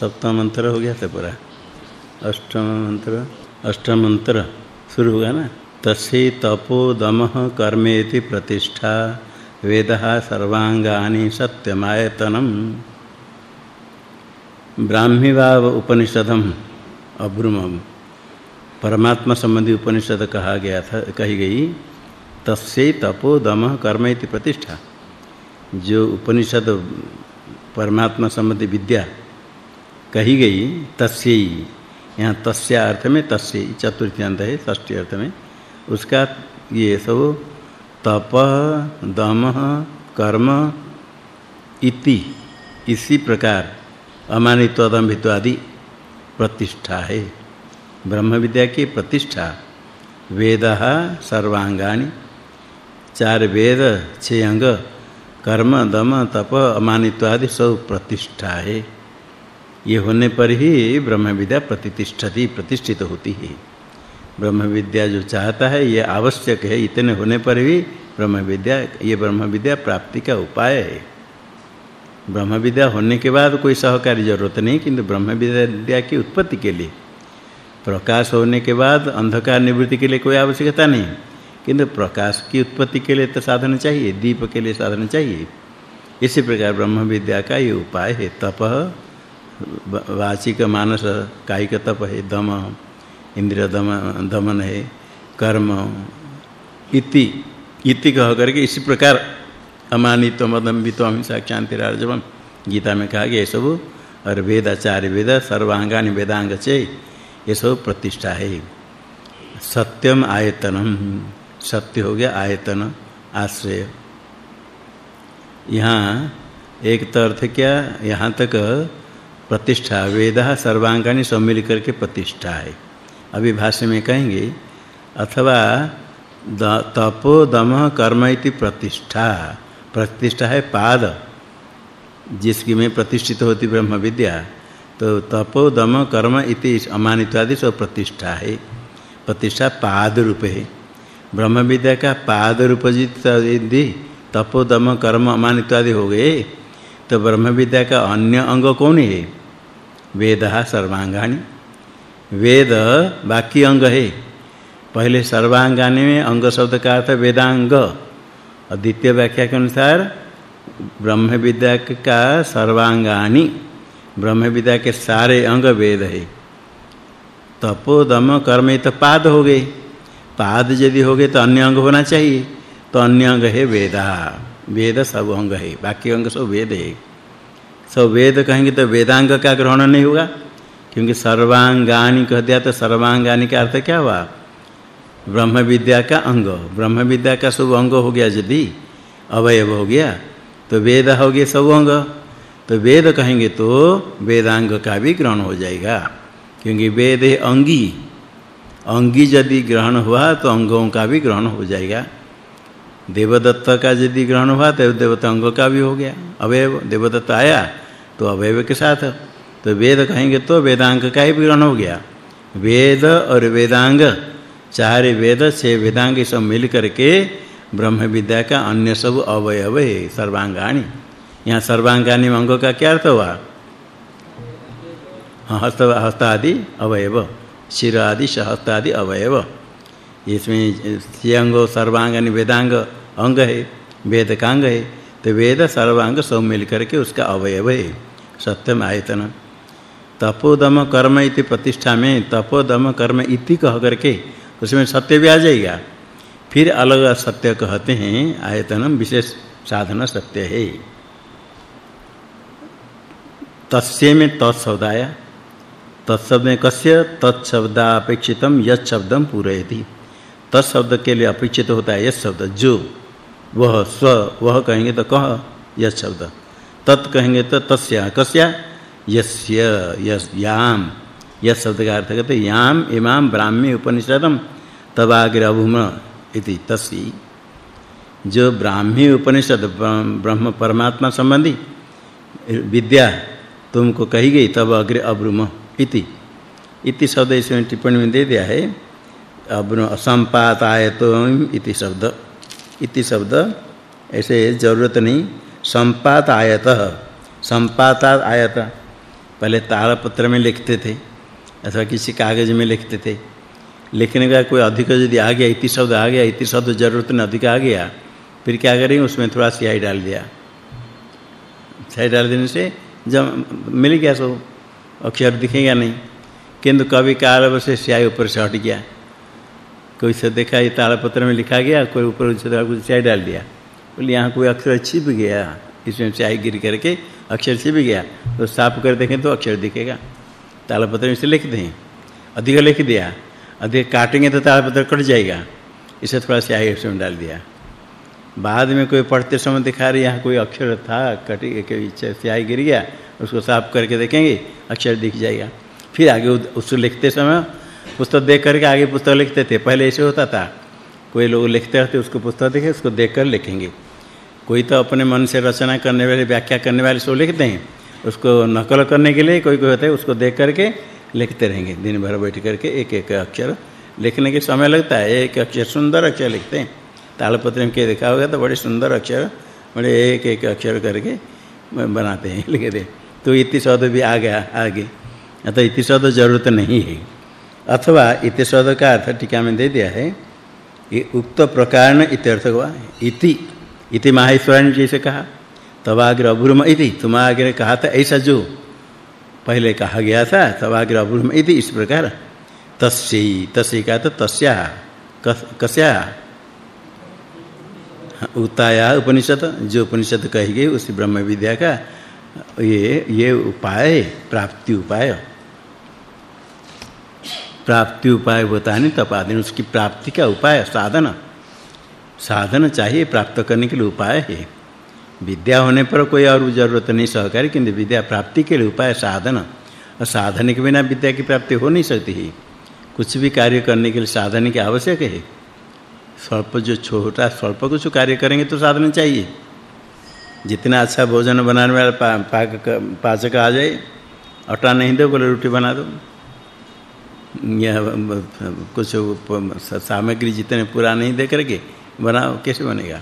सप्तम मंत्र हो गया था पूरा। अष्टम मंत्र अष्टम मंत्र शुरू होगा ना? तस्य तपो दमः कर्मेति प्रतिष्ठा, वेदः सर्वांगानि सत्यमायतनम। ब्राह्मीवाव उपनिषदम अब्रुमम। परमात्मा संबंधी उपनिषद कहा गया था, कही गई, तस्य तपो दमः कर्मेति प्रतिष्ठा। जो उपनिषद परमात्मा संबंधी विद्या कही गई, तस्य। यहाँ तस्य अर्थ में तस्य, चतुर्थी अंत है, षष्ठी अर्थ में। उसका ये सब तप, दम, कर्म, इति, इसी प्रकार अमानित्व दम्भित्व आदि प्रतिष्ठा है। ब्रह्म विद्या की प्रतिष्ठा। वेद सर्वांगानि चार वेद छह अंग, कर्म, दम, तप, अमानित्व आदि सब प्रतिष्ठा है। ये होने पर ही ब्रह्म विद्या प्रतिष्ठति, प्रतिष्ठित होती है। ब्रह्म विद्या जो चाहता है, ये आवश्यक है। इतने होने पर भी ब्रह्म विद्या ये ब्रह्म विद्या प्राप्ति का उपाय है। ब्रह्म विद्या होने के बाद कोई सहकारी ज़रूरत नहीं, किंतु ब्रह्म विद्या की उत्पत्ति के लिए। प्रकाश होने के बाद अंधकार निवृत्ति के लिए कोई आवश्यकता नहीं। किंतु प्रकाश की उत्पत्ति के लिए तो साधन चाहिए, दीप के लिए साधन चाहिए। इसी प्रकार ब्रह्म विद्या का ये उपाय है। तप वाचिक मानस कायिक तप है, दम, इंद्रिय दम, दमन है, कर्म इति इति कह करके इसी प्रकार अमानित्व, मदम्बित्व, अहिंसा शांति राजवम, गीता में कहा गया सब और वेद आचार्य वेद, सर्वांगानि वेदांग चे, ये सब प्रतिष्ठा है। सत्यम आयतनम, सत्य हो गया आयतन, आश्रय। यहाँ एक तो अर्थ क्या, यहाँ तक प्रतिष्ठा, वेद सर्वांगानि सब मिल करके प्रतिष्ठा है। अभी भाष्य में कहेंगे, अथवा तपो दम कर्म इति प्रतिष्ठा। प्रतिष्ठा है पाद, जिसकी में प्रतिष्ठित होती ब्रह्म विद्या। तो तपो दम कर्म इति अमानित्वादि सब प्रतिष्ठा है। प्रतिष्ठा पाद रूप है। ब्रह्म विद्या का पाद रूप यदि तपो दम कर्म अमानित्वादि हो गए तो ब्रह्म विद्या का अन्य अंग कौन है? वेद सर्वांगानि। वेद बाकी अंग है। पहले सर्वांगानि में अंग शब्द का अर्थ वेदांग। और द्वितीय व्याख्या के अनुसार ब्रह्म विद्या का सर्वांगानि। ब्रह्म विद्या के सारे अंग वेद है। तपो, दम, कर्म तो पाद हो गए। पाद यदि हो गए तो अन्य अंग होना चाहिए। तो अन्य अंग है वेदा। वेद सब अंग है। बाकी अंग सब वेद है। सब वेद कहेंगे तो वेदांग का ग्रहण नहीं होगा, क्योंकि सर्वांगानि कह दिया तो सर्वांगानि का अर्थ क्या हुआ? ब्रह्म विद्या का अंग ब्रह्म विद्या का सब अंग हो गया यदि, अवयव हो गया तो वेद हो गए सब अंग। तो वेद कहेंगे तो वेदांग का भी ग्रहण हो जाएगा, क्योंकि वेद अंगी। अंगी यदि ग्रहण हुआ तो अंगों का भी ग्रहण हो जाएगा। देवदत्त का यदि ग्रहण हुआ तो देवता अंग का भी हो गया, अवयव। देवदत्त आया तो अवयव के साथ। तो वेद कहेंगे तो वेदांग का ही ग्रहण हो गया। वेद और वेदांग, चार वेद से वेदांग सब मिल करके ब्रह्म विद्या का अन्य सब अवयव है सर्वांगानि यहाँ सर्वांगानि अंगों का क्या अर्थ हुआ? हस्त हस्त आदि अवयव शिर आदि सहस्त आदि अवयव। इसमें अंग सर्वांगानि वेदांग अंग है वेद कांग है। तो वेद, सर्वांग सब मिल करके उसका अवयव है। सत्यम आयतन। तपोदम कर्म इति प्रतिष्ठा में तपोदम कर्म इति कह करके उसमें सत्य भी आ जाएगा। फिर अलग सत्य कहते हैं, आयतनम विशेष साधन सत्य है। तस्य में तत्शब्द आया तत्शब्द में कस्य, तत्शब्दापेक्षितम यत् शब्दम पूरयति। तत्शब्द के लिए अपेक्षित होता है यत् शब्द जो, वह स्व, वह कहेंगे तो कह यत् शब्द तत् कहेंगे तो तस्य। कस्य? यस्य, यस, याम। यस शब्द का अर्थ कहते याम, इमाम, ब्राह्मी, उपनिषदम तवाग्रभूम इति। तसी जो ब्राह्मी, उपनिषद, ब्रह्म परमात्मा संबंधी विद्या तुमको कही गई, तब अग्र अब्रुम इति। इति शब्द इसमें टिप्पणी में दे दिया है। अब्रुम असंपातायतो इति शब्द। इति शब्द, ऐसे ज़रूरत नहीं। संपात आयत संपाता आयत पहले तालपत्र में लिखते थे, अथवा किसी कागज़ में लिखते थे। लिखने का कोई अधिक यदि आ गया, इति शब्द आ गया, इति शब्द ज़रूरत नहीं अधिक आ गया, फिर क्या करेंगे, उसमें थोड़ा स्याही डाल दिया। स्याही डाल देने से जब मिल गया सो अक्षर दिखेगा नहीं। किंतु कभी काल से स्याही ऊपर से हट गया। कोई से देखा ये तालपत्र में लिखा गया, कोई ऊपर से कुछ स्याही डाल दिया। बोले, यहाँ कोई अक्षर छिप गया। इसमें स्याही गिर करके अक्षर छिप गया। तो साफ़ कर देखें तो अक्षर दिखेगा। तालपत्र में से लिख दें। अधिक लिख दिया। अधिक काटेंगे तो तालपत्र कट जाएगा। इसे थोड़ा स्याही उसमें डाल दिया। बाद में कोई पढ़ते समय दिखा रही, यहाँ कोई अक्षर था, कटी, के स्याही गिर गया, उसको साफ़ करके देखेंगे, अक्षर दिख जाएगा। फिर आगे उसको लिखते समय पुस्तक देख करके आगे पुस्तक लिखते थे। पहले ऐसे होता था। कोई लोग लिखते रहते उसको पुस्तक देखे, उसको देखकर लिखेंगे। कोई तो अपने मन से रचना करने वाले, व्याख्या करने वाले सो लिखते हैं। उसको नकल करने के लिए कोई कोई होता है, उसको देख करके लिखते रहेंगे। दिन भर बैठ करके एक एक अक्षर लिखने के समय लगता है। एक अक्षर सुंदर अक्षर लिखते हैं। तालपत्र में के देखा होगा तो बड़े सुंदर अक्षर, बड़े एक एक अक्षर करके बनाते हैं लिखते तो इति शब्द भी आ गया आगे। अतः इति शब्द ज़रूरत नहीं है। अथवा इति शब्द का अर्थ टीका में दे दिया है ये उक्त प्रकार इत्यर्थ हुआ इति इति माहेश्वराणी जैसे कहा, तवाग्र अभुरम इति। तुम आगे कहा था, ऐसा जो पहले कहा गया था, तवाग्र अभुरम इति, इस प्रकार, तस्यै तस्यै का तो तस्या कस्या। उताया उपनिषद, जो उपनिषद कही गई, उसी ब्रह्म विद्या का ये ये उपाय, प्राप्ति उपाय। प्राप्ति उपाय होता है बताने तपादन उसकी प्राप्ति का उपाय साधन। साधन चाहिए, प्राप्त करने के लिए उपाय है। विद्या होने पर कोई और ज़रूरत नहीं, सहकारी, किंतु विद्या प्राप्ति के लिए उपाय साधन। और साधन के बिना विद्या की प्राप्ति हो नहीं सकती है। कुछ भी कार्य करने के लिए साधन की आवश्यक है। स्वल्प जो छोटा, स्वल्प कुछ कार्य करेंगे तो साधन चाहिए। जितना अच्छा भोजन बनाने वाला पाक, पाचक आ जाए, आटा नहीं दो, बोले रोटी बना दो। या कुछ सामग्री जितने पूरा नहीं दे करके बनाओ कैसे बनेगा?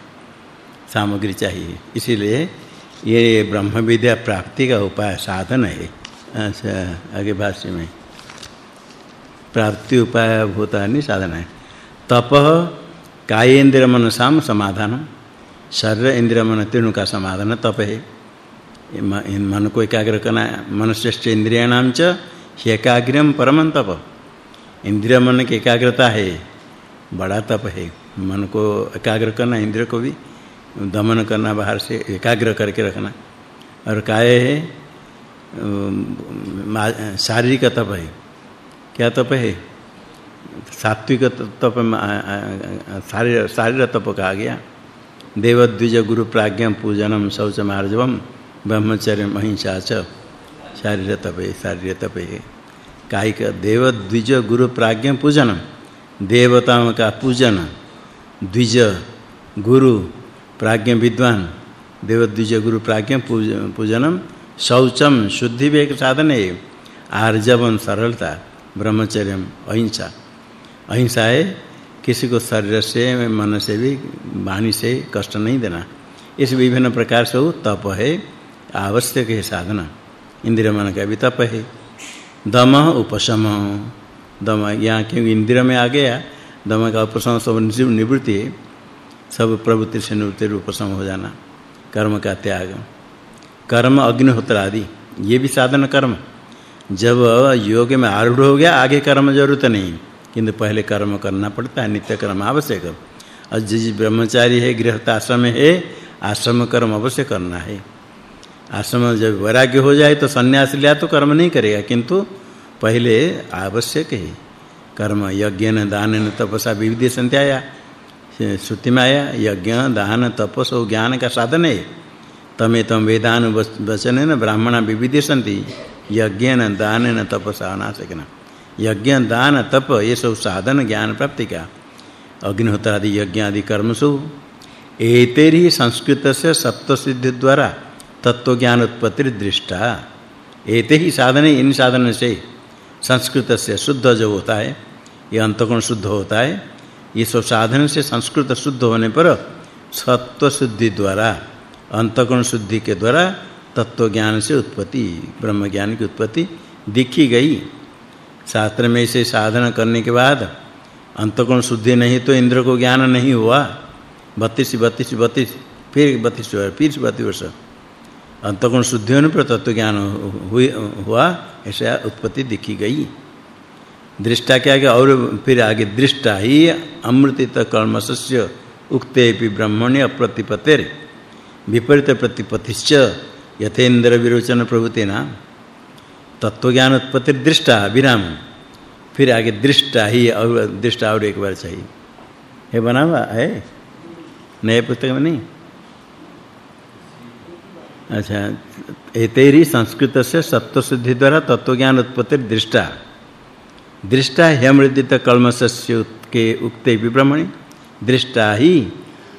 सामग्री चाहिए। इसीलिए ये ब्रह्म विद्या प्राप्ति का उपाय, साधन है। अच्छा आगे भाष्य में। प्राप्ति उपाय होता नहीं, साधन है। तप कायेन्द्र मनसाम समाधान, शरीर इंद्रिय मन तीनों का समाधान तप है। इन मन को एकाग्र करना मनश्रेष्ठ इंद्रियाणाम च एकाग्रम परम तप। इंद्रिय मन की एकाग्रता है, बड़ा तप है। मन को एकाग्र करना, इंद्रिय को भी दमन करना, बाहर से एकाग्र करके रखना। और काय है शारीरिक तप है। क्या तप है? सात्विक तप शारीर शारीर तप कहा गया। देवद्विज गुरु प्राज्ञम पूजनम शौच मार्जवम ब्रह्मचर्य महिंसा च। तप है शारीर तप है। कायिक देवद्विज गुरु प्राज्ञम पूजनम देवताओं का पूजन। द्विज गुरु प्राज्ञ विद्वान। देवद्विज गुरु प्राज्ञ पूजनम शौचम शुद्धि एक साधन। है आर्जवम सरलता ब्रह्मचर्यम अहिंसा। अहिंसा है, किसी को शरीर से, मन से भी, वाणी से कष्ट नहीं देना। इस विभिन्न प्रकार से तप है, आवश्यक है साधना। इंद्रिय मन का भी तप है। दम उपशम। दम, यहाँ क्योंकि इंद्रिय में आ गया। दम का उपशम सब निवृत्ति सब प्रवृत्ति से निवृत्ति उपशम हो जाना। कर्म का त्याग। कर्म अग्निहोत्र आदि ये भी साधन कर्म। जब योग में आरूढ़ हो गया, आगे कर्म ज़रूरत नहीं। किंतु पहले कर्म करना पड़ता है, नित्य कर्म आवश्यक। और जिस ब्रह्मचारी है, गृहस्थ आश्रम है, आश्रम कर्म अवश्य करना है। आश्रम जब वैराग्य हो जाए तो सन्यास लिया तो कर्म नहीं करेगा, किंतु पहले आवश्यक है। कर्म, यज्ञ न दान न तपसा विविध संत्याया श्रुति में आया यज्ञ, दान तपस और ज्ञान का साधन है। तमे तम वेदान वचन न, ब्राह्मणा विविधसन्ति यज्ञ न दान न तपसा अनाशकना यज्ञ, दान, तप, ये सब साधन, ज्ञान प्राप्ति का। अग्निहोत्र आदि यज्ञ आदि कर्मसु एतेरी संस्कृत से सप्त सिद्धि द्वारा तत्व ज्ञान उत्पत्ति दृष्टा। एते ही साधन इन साधन से संस्कृत से शुद्ध जो होता है ये अंतकोण शुद्ध होता है ये सब साधन से संस्कृत शुद्ध होने पर सत्व शुद्धि द्वारा अंतकोण शुद्धि के द्वारा तत्व ज्ञान से उत्पत्ति ब्रह्म ज्ञान की उत्पत्ति दिखी गई। शास्त्र में इसे साधना करने के बाद अंतकोण शुद्धि नहीं तो इंद्र को ज्ञान नहीं हुआ। 32 32 32 फिर 32 फिर 32 वर्ष। अंतकोण शुद्धि होने पर तत्व ज्ञान हुआ, ऐसा उत्पत्ति दिखी गई। दृष्टा क्या क्या और फिर आगे दृष्टा ही अमृतित कर्मस्य उक्तेपि ब्रह्मण्य अप्रतिपतेर विपरीत प्रतिपतिश्च यथेन्द्र विरोचन प्रभुतेना। तत्व ज्ञान उत्पत्ति दृष्टा विराम फिर आगे दृष्टा ही और दृष्टा और एक बार चाहिए है बना हुआ है? नए पुस्तक में नहीं? अच्छा एतेरी संस्कृत से सत्व सिद्धि द्वारा तत्व ज्ञान उत्पत्ति दृष्टा। दृष्टा ह्यमृदित कल्मशस्य के उक्ते विब्रह्मणि दृष्टा ही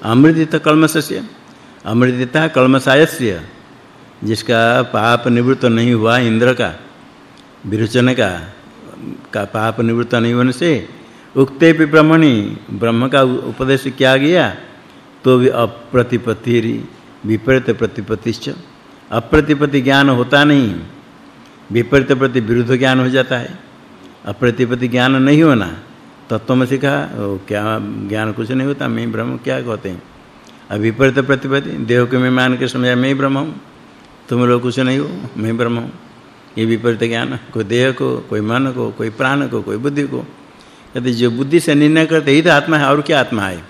अमृदित कल्मशस्य अमृदिता कल्मशायस्य जिसका पाप निवृत्त नहीं हुआ इंद्र का, विरोचन का का पाप निवृत्त नहीं होने से, उक्ते ब्रह्मणि, ब्रह्म का उपदेश किया गया तो भी अप्रतिपत्ति विपरीत प्रतिपत्तिश्च। अप्रतिपति ज्ञान होता नहीं। विपरीत प्रति विरुद्ध ज्ञान हो जाता है। अप्रतिपति ज्ञान नहीं होना। तत्व में सिखा क्या ज्ञान कुछ नहीं होता, मैं ब्रह्म, क्या कहते हैं? अब विपरीत प्रतिपत्ति, देह को मैं मान के समझा, मैं ब्रह्म हूँ। तुम लोग कुछ नहीं हो, मैं ब्रह्म हूँ। ये विपरीत ज्ञान, कोई देह को, कोई मन को, कोई प्राण को, कोई बुद्धि को। कहते जो बुद्धि से निर्णय करते ही तो आत्मा है, और क्या आत्मा है?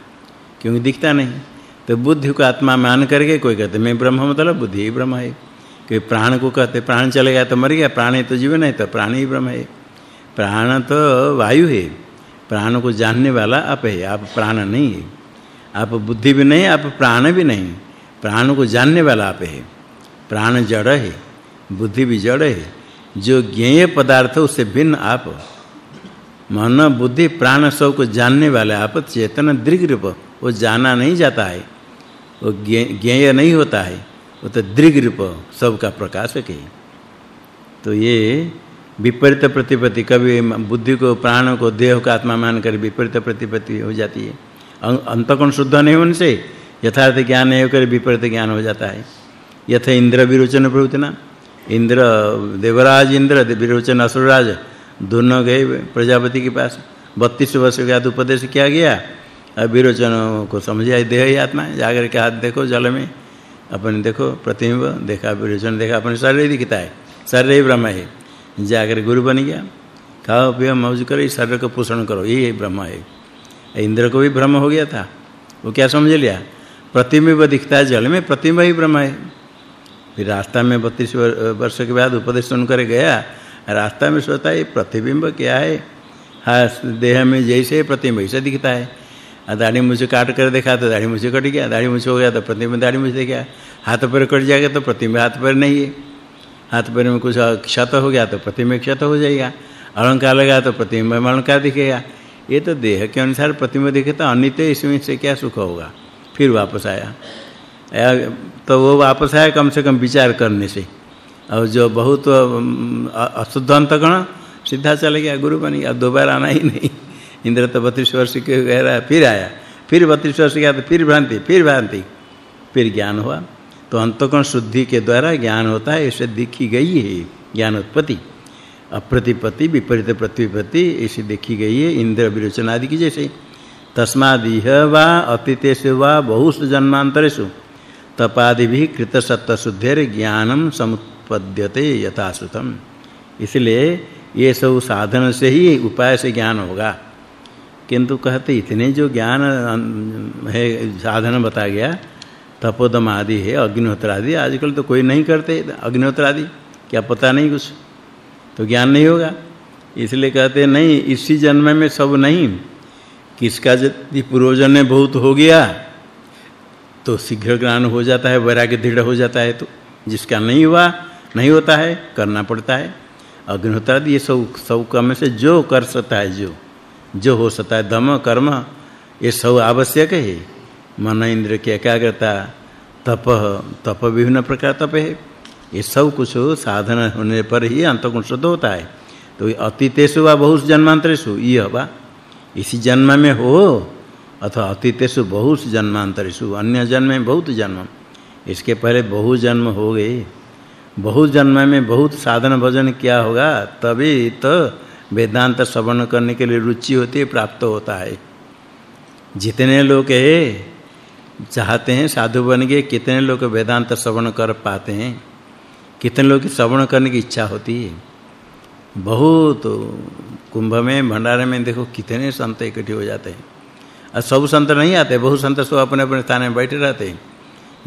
क्योंकि दिखता नहीं। तो बुद्धि को आत्मा मान करके कोई कहते, मैं ब्रह्म मतलब बुद्धि ही ब्रह्म है। कोई प्राण को कहते, प्राण चले गया तो मर गया, प्राण है तो जीवन है तो प्राण ही ब्रह्म है। प्राण तो वायु है, प्राण को जानने वाला आप है, आप प्राण नहीं है। आप बुद्धि भी नहीं, आप प्राण भी नहीं, प्राण को जानने वाला आप है। प्राण जड़ है, बुद्धि भी जड़ है, जो ज्ञेय पदार्थ उससे भिन्न आप मन, बुद्धि, प्राण सबको जानने वाले आप, चेतन, दृग रूप, वो जाना नहीं जाता है। वो ज्ञेय नहीं होता है। वो तो दृग रूप सब का। प्रकाशक है तो ये विपरीत प्रतिपत्ति कभी बुद्धि को प्राण को देह को आत्मा मान कर विपरीत प्रतिपत्ति हो जाती है। अं-, अंतकोण शुद्ध नहीं होने से यथार्थ ज्ञान नहीं होकर विपरीत ज्ञान हो जाता है। यथा इंद्र विरोचन प्रवृत्तिना इंद्र देवराज इंद्र विरोचन असुरराज दोनों गए प्रजापति के पास। 32 वर्ष के उपदेश किया गया। अब विरोचन को समझाई देह ही आत्मा जाकर के हाथ देखो, जल में अपने देखो, प्रतिबिंब देखा, विरोचन देखा, अपने शरीर ही दिखता है। शरीर ही ब्रह्म है। जागर गुरु बन गया, खाओ, पियो, मौज करो, इस शरीर को पोषण करो यही ब्रह्म है। इंद्र को भी ब्रह्म हो गया था। वो क्या समझ लिया? प्रतिबिंब दिखता है जल में, प्रतिबिंब ही ब्रह्म है। फिर रास्ता में 32 वर्ष के बाद उपदेश सुनकर गया, रास्ता में सोचता है प्रतिबिंब क्या है? हाँ देह में जैसे प्रतिबिंब, ऐसे दिखता है। दाढ़ी मुझे काट कर देखा तो दाढ़ी मुझे कट गया, दाढ़ी मुझे हो गया तो प्रतिबिंब दाढ़ी मुझे गया हाथ पैर कट जाएगा तो प्रतिबिंब हाथ पैर नहीं है। हाथ पैर में कुछ क्षत हो गया तो प्रतिबिंब क्षत हो जाएगा। अलंकार लगा तो प्रतिबिंब अलंकार दिखेगा। ये तो देह के अनुसार प्रतिबिंब दिखे तो अनित्य इसमें से क्या सुख होगा? फिर वापस आया। तो वो वापस आया कम से कम विचार करने से। और जो बहुत अशुद्ध अंतगण, सीधा चले गया, गुरु बन गया। दोबारा आना ही नहीं। इंद्र तो 32 वर्ष के कह रहा है, फिर आया। फिर 32 वर्ष गया तो फिर भ्रांति फिर भ्रांति। फिर ज्ञान हुआ। तो अंतकोण शुद्धि के द्वारा ज्ञान होता है ऐसे दिखी गई है, ज्ञान उत्पत्ति। अप्रतिपत्ति, विपरीत प्रतिपत्ति ऐसी देखी गई है, इंद्र विरोचन आदि की जैसे। तस्मादिह वा अतीतेषु वा बहुषु जन्मांतरेषु। तपादि भी कृत सत्य शुद्धेर ज्ञानम समुत्पद्यते यथासुतम इसलिए ये सब साधन से ही उपाय से ज्ञान होगा। किंतु कहते इतने जो ज्ञान है, साधन बता गया, तपोदम आदि है, अग्निहोत्र आदि, आजकल तो कोई नहीं करते, अग्निहोत्र आदि, क्या पता नहीं कुछ? तो ज्ञान नहीं होगा। इसलिए कहते नहीं, इसी जन्म में सब नहीं। किसका यदि पूर्वजन में बहुत हो गया तो शीघ्र ज्ञान हो जाता है, वैराग्य दृढ़ हो जाता है तो जिसका नहीं हुआ, नहीं होता है, करना पड़ता है। अग्निहोत्र आदि, ये सब सब कर्म से जो कर सकता है, जो। जो हो सकता है दम कर्म, ये सब आवश्यक है। मन इंद्र की एकाग्रता, तप तप विभिन्न प्रकार तप है। ये सब कुछ साधन होने पर ही अंतगुण शुद्ध होता है। तो अतीतेषु वा बहु जन्मांतरेषु ये हवा इसी जन्म में हो, अथवा अतीतेषु बहु जन्मांतरेषु, अन्य जन्म में बहुत जन्म। इसके पहले बहु जन्म हो गए। बहुत जन्म में बहुत साधन भजन किया होगा, तभी तो वेदांत श्रवण करने के लिए रुचि होती है, प्राप्त होता है। जितने लोग है चाहते हैं, साधु बन गए कितने लोग वेदांत श्रवण कर पाते हैं, कितने लोग की श्रवण करने की इच्छा होती है। बहुत कुंभ में, भंडारे में देखो कितने संत इकट्ठे हो जाते हैं। और सब संत नहीं आते, बहुत संत सब अपने अपने स्थान में बैठे रहते हैं।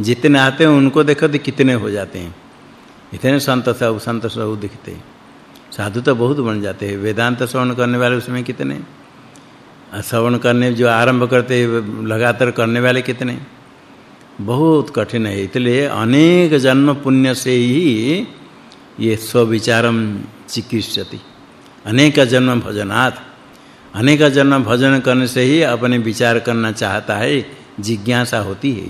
जितने आते हैं, उनको देखो तो कितने हो जाते हैं। इतने संत सब संत सब दिखते साधु तो बहुत बन जाते हैं। वेदांत श्रवण करने वाले उसमें कितने? श्रवण करने जो आरंभ करते लगातार करने वाले कितने? बहुत कठिन है। इसलिए अनेक जन्म पुण्य से ही ये स्वविचारम चिकित्सति। अनेक जन्म भजनात्। अनेक जन्म भजन करने से ही अपने विचार करना चाहता है, जिज्ञासा होती है।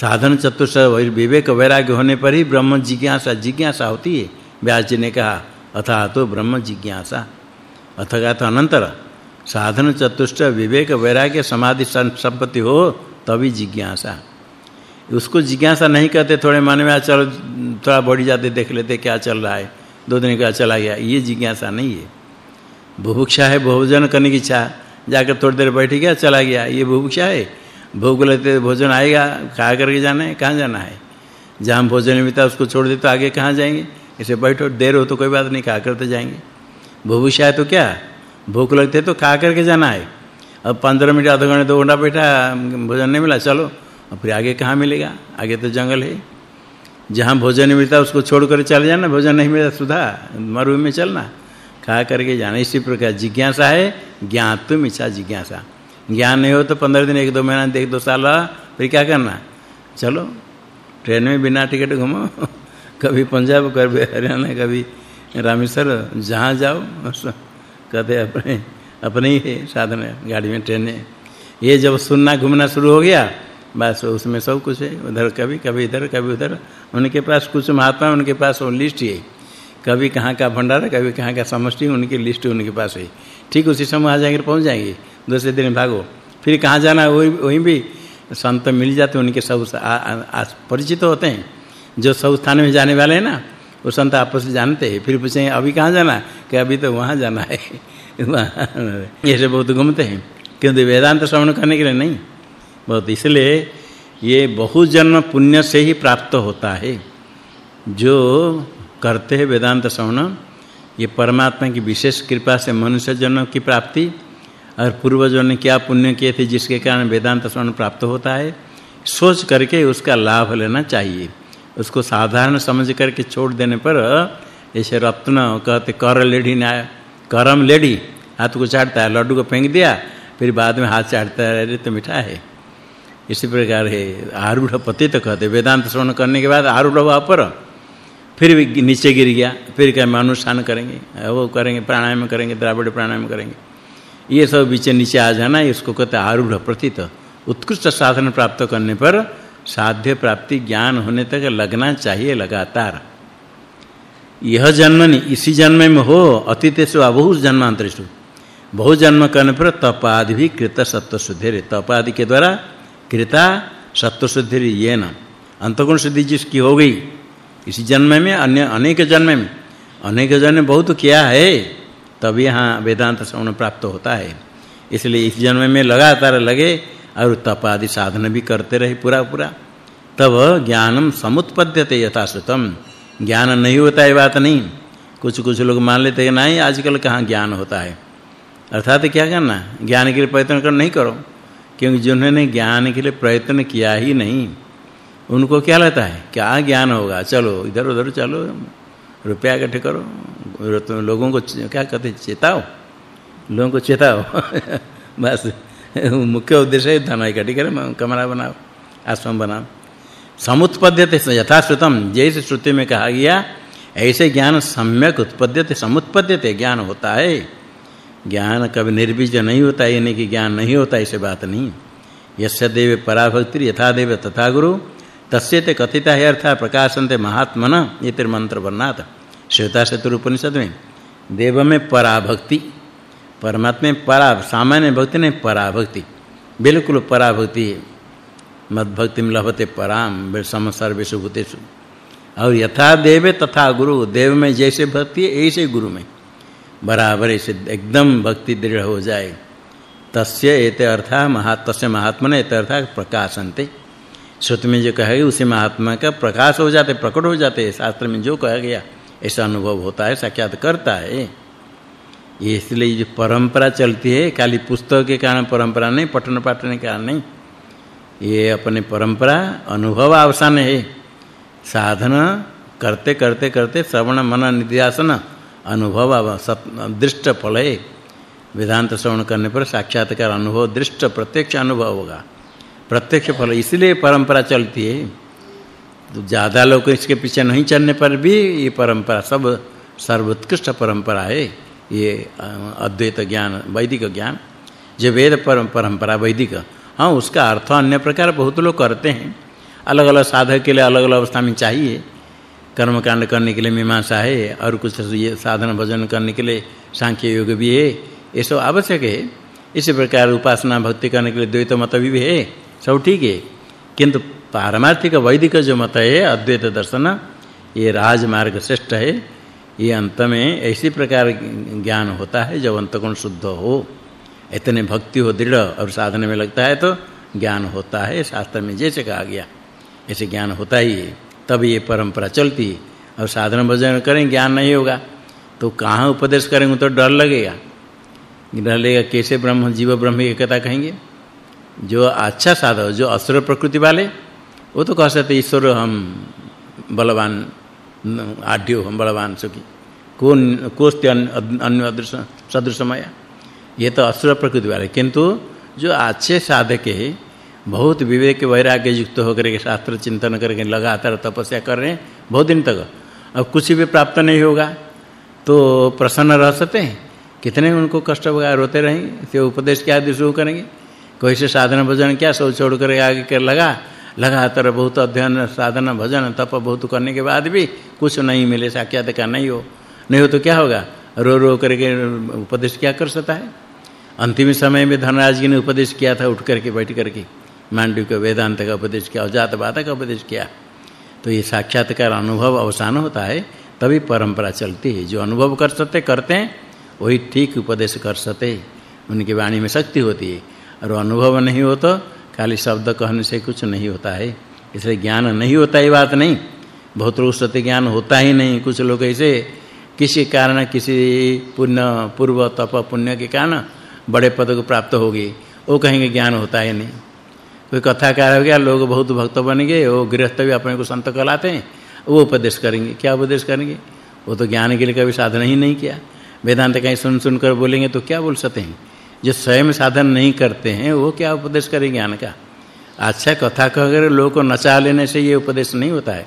साधन चतुर्थ विवेक वैराग्य होने पर ही ब्रह्म जिज्ञासा जिज्ञासा होती है। व्यास जी ने कहा अथा तो ब्रह्म जिज्ञासा। अथवा तो अनंतर, साधन चतुष्ट विवेक वैराग्य समाधि संपत्ति हो, तभी जिज्ञासा। उसको जिज्ञासा नहीं कहते थोड़े मन में चल, थोड़ा बढ़ी जाते देख लेते, क्या चल रहा है? दो दिन का चला गया। ये जिज्ञासा नहीं है। बुभुक्षा है भोजन करने की इच्छा। जाकर थोड़ी देर बैठ गया, चला गया। ये बुभुक्षा है? भोग लेते भोजन आएगा, खा करके जाना है, कहाँ जाना है? जहाँ भोजन मिलता उसको छोड़ देते तो आगे कहाँ जाएँगे? इसे बैठो, देर हो तो कोई बात नहीं खा करते जाएँगे। बुभुक्षा है तो क्या? भूख लगते तो खा करके जाना है। अब पंद्रह मिनट, आधा घंटे, दो घंटा बैठा, भोजन नहीं मिला, चलो। और फिर आगे कहाँ मिलेगा? आगे तो जंगल है। जहाँ भोजन मिलता, उसको छोड़ कर चले जाना, भोजन नहीं मिला, सुधा मरु में चलना। खा करके जाना, इसी प्रकार जिज्ञासा है, ज्ञातुम इच्छा जिज्ञासा। ज्ञान नहीं हो तो पंद्रह दिन, एक दो महीना देख दो साल फिर क्या करना? चलो, ट्रेन में बिना टिकट घूमो कभी पंजाब, कभी हरियाणा, कभी रामेश्वर, जहाँ जाओ, कहते अपने अपने ही है साधन गाड़ी में, ट्रेन ये जब सुनना, घूमना शुरू हो गया, बस उसमें सब कुछ है, उधर कभी कभी इधर, कभी उधर। उनके पास कुछ महात्मा, उनके पास वो लिस्ट है। कभी कहाँ का भंडारा, कभी कहाँ का समष्टि, उनकी लिस्ट उनके पास है। ठीक उसी समय आ जाएँगे पहुँच जाएँगे, दूसरे दिन भागो। फिर कहाँ जाना, वही, वहीं भी संत मिल जाते उनके सब परिचित होते हैं। जो सब स्थान में जाने वाले हैं ना, वो संत आपस में जानते हैं। फिर पूछेंगे, अभी कहाँ जाना? कि अभी तो वहाँ जाना है। ऐसे बहुत घूमते हैं। क्योंकि वेदांत श्रवण करने के लिए नहीं। बहुत इसलिए ये बहुत जन्म पुण्य से ही प्राप्त होता है। जो करते हैं वेदांत श्रवण, ये परमात्मा की विशेष कृपा से मनुष्य जन्म की प्राप्ति और पूर्वजों ने क्या पुण्य किए थे, जिसके कारण वेदांत श्रवण प्राप्त होता है, सोच करके उसका लाभ लेना चाहिए। उसको साधारण समझ करके छोड़ देने पर, ऐसे रत्न कहते, कर लेडी ना करम लेडी हाथ को चाटता है, लड्डू को फेंक दिया, फिर बाद में हाथ चाटता है, अरे तो मीठा है। इसी प्रकार है, आरूढ़ पति तो कहते, वेदांत श्रवण करने के बाद आरूढ़ हुआ पर, फिर भी नीचे गिर गया, फिर क्या अनुष्ठान करेंगे? वो करेंगे, प्राणायाम करेंगे, द्राविड़ प्राणायाम करेंगे। ये सब बीच नीचे आ जाना, इसको कहते आरूढ़ प्रतित उत्कृष्ट साधन प्राप्त करने पर साध्य प्राप्ति ज्ञान होने तक लगना चाहिए लगातार। यह जन्म नहीं इसी जन्म में हो अतीतेषु बहुत जन्मांतरेषु बहुत जन्म करने पर तपादि भी कृत सत्व शुद्धि तपादि के द्वारा कृता सत्व शुद्धि ये न अंतगुण शुद्धि जिसकी हो गई, इसी जन्म में, अन्य, अनेक जन्म में, अनेक जन्म बहुत किया है, तब यहाँ वेदांत श्रवण प्राप्त होता है। इसलिए इस जन्म में लगातार लगे और तप आदि साधन भी करते रहे पूरा पूरा तब ज्ञानम समुत्पद्यते यथाश्रुतम। ज्ञान नहीं होता है बात नहीं। कुछ कुछ लोग मान लेते हैं नहीं, आजकल कहाँ ज्ञान होता है? अर्थात क्या करना? ज्ञान के लिए प्रयत्न कर नहीं करो। क्योंकि जिन्होंने ज्ञान के लिए प्रयत्न किया ही नहीं, उनको क्या लगता है? क्या ज्ञान होगा? चलो इधर उधर चलो, रुपया इकट्ठे करो। लोगों को क्या कहते चेताओ। लोगों को चेताओ। बस। मुख्य उद्देश्य है धन इकट्ठी करें कमरा बनाओ आश्रम बनाओ समुत्पद्यते यथाश्रुतम, जैसे श्रुति में कहा गया, ऐसे ज्ञान सम्यक उत्पद्यते, समुत्पद्यते, ज्ञान होता है। ज्ञान कभी निर्बीज नहीं होता है यानी कि ज्ञान नहीं होता, ऐसे बात नहीं। यस्य देव पराभक्ति यथा देव तथा गुरु, तस्यते कथिता है अर्थ प्रकाशन्ते महात्मन, ये मंत्र वर्णात। श्वेता शत्रु उपनिषद में, देव में पराभक्ति। परमात्मा परा सामान्य भक्ति नहीं, पराभक्ति। बिल्कुल पराभक्ति। मद भक्ति में लभते पराम सम सर्वेषु भूतेषु और यथा देवे तथा गुरु, देव में जैसे भक्ति है, ऐसे गुरु में। बराबर ऐसे एकदम भक्ति दृढ़ हो जाए। तस्य एते अर्था महात्मस्य महात्मने एते अर्था प्रकाशन्ते। श्रुति में जो कहा गया उसी महात्मा का प्रकाश हो जाते, प्रकट हो जाते, शास्त्र में जो कहा गया, ऐसा अनुभव होता है, साक्षात करता है। इसलिए जो परंपरा चलती है, खाली पुस्तक के कारण परंपरा नहीं, पठन पाठन के कारण नहीं। ये अपने परंपरा, अनुभव अवसान है। साधन करते करते करते श्रवण, मन निध्यासन, अनुभव दृष्ट फल है। वेदांत श्रवण करने पर साक्षात्कार अनुभव, दृष्ट प्रत्यक्ष अनुभव होगा। प्रत्यक्ष फल, इसलिए परंपरा चलती है। तो ज़्यादा लोग इसके पीछे नहीं चलने पर भी ये परंपरा सब सर्वोत्कृष्ट परंपरा है। ये अद्वैत ज्ञान, वैदिक ज्ञान, जो वेद परंपरा वैदिक हाँ उसका अर्थ अन्य प्रकार बहुत लोग करते हैं। अलग-अलग साधक के लिए अलग-अलग अवस्था में चाहिए। कर्मकांड करने के लिए मीमांसा है, और कुछ ये साधन भजन करने के लिए सांख्य योग भी है, ये सब आवश्यक है। इसी प्रकार उपासना भक्ति करने के लिए द्वैत मत भी है, सब ठीक है। किंतु पारमार्थिक वैदिक जो मत है, अद्वैत दर्शन, ये राजमार्ग श्रेष्ठ है। ये अंत में ऐसी प्रकार ज्ञान होता है, जब अंतकोण शुद्ध हो। इतने भक्ति हो, दृढ़ और साधन में लगता है तो ज्ञान होता है। शास्त्र में जैसे कहा गया, ऐसे ज्ञान होता ही है। तब ये परंपरा चलती है और साधन भजन करें, ज्ञान नहीं होगा। तो कहाँ उपदेश करेंगे तो डर लगेगा। डर लगेगा, कैसे ब्रह्म, जीव ब्रह्म एकता कहेंगे? जो अच्छा साधक, जो असुर प्रकृति वाले, वो तो कह सकते ईश्वर हम बलवान आढ्यो बलवान सुखी। कौन, कोस्ते अन्य अदृश्य सदृशमय ये तो असुर प्रकृति वाले। किंतु जो अच्छे साधक है, बहुत विवेक वैराग्य युक्त होकर के शास्त्र चिंतन करके लगातार तपस्या कर रहे हैं, बहुत दिन तक। अब कुछ भी प्राप्त नहीं होगा तो प्रसन्न रह सकते हैं। कितने उनको कष्ट होगा रोते रहेंगे तो उपदेश क्या शुरू करेंगे। कोई से साधन भजन क्या सब छोड़ कर आगे कर लगा लगातार बहुत अध्ययन, साधन, भजन, तप, बहुत करने के बाद भी कुछ नहीं मिले, साक्षात्कार नहीं हो। नहीं हो तो क्या होगा? रो रो करके उपदेश क्या कर सकता है? अंतिम समय में धनराज जी ने उपदेश किया था उठ करके, बैठ करके। मांडव का वेदांत का उपदेश किया, जात बात का उपदेश किया। तो ये साक्षात्कार अनुभव अवसान होता है, तभी परंपरा चलती है। जो अनुभव कर सकते, करते हैं, वही ठीक उपदेश कर सकते उनकी वाणी में शक्ति होती है। और अनुभव नहीं हो तो खाली शब्द कहने से कुछ नहीं होता है। इसलिए ज्ञान नहीं होता ही बात नहीं। बहुत लोग सत्य ज्ञान होता ही नहीं। कुछ लोग ऐसे किसी कारण, किसी पुण्य, पूर्व तप पुण्य के कारण बड़े पद को प्राप्त हो गए। वो कहेंगे ज्ञान होता ही नहीं। कोई कथाकार हो गया, लोग बहुत भक्त बन गए, वो गृहस्थ भी अपने को संत कहलाते हैं। वो उपदेश करेंगे। क्या उपदेश करेंगे? वो तो ज्ञान के लिए कभी साधन ही नहीं किया। वेदांत कहीं सुन सुन कर बोलेंगे तो क्या बोल सकते हैं? जो स्वयं साधन नहीं करते हैं, वो क्या उपदेश करेंगे ज्ञान का? अच्छा कथा कहकर लोग को नचा लेने से ये उपदेश नहीं होता है।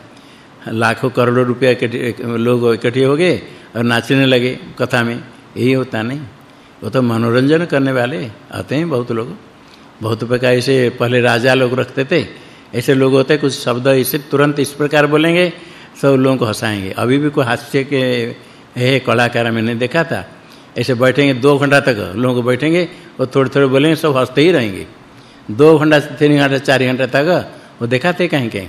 लाखों करोड़ों रुपया के लोग इकट्ठे हो गए और नाचने लगे कथा में। यही होता नहीं। वो तो मनोरंजन करने वाले आते हैं बहुत लोग। बहुत प्रकार ऐसे पहले राजा लोग रखते थे। ऐसे लोग होते कुछ शब्द ऐसे तुरंत इस प्रकार बोलेंगे, सब लोगों को हंसाएँगे। अभी भी कोई हास्य के, है, कलाकार मैंने देखा था। ऐसे बैठेंगे, दो घंटा तक लोग बैठेंगे और थोड़े थोड़े बोलेंगे, सब हँसते ही रहेंगे। दो घंटा से तीन घंटा चार घंटा तक वो दिखाते कहीं कहीं।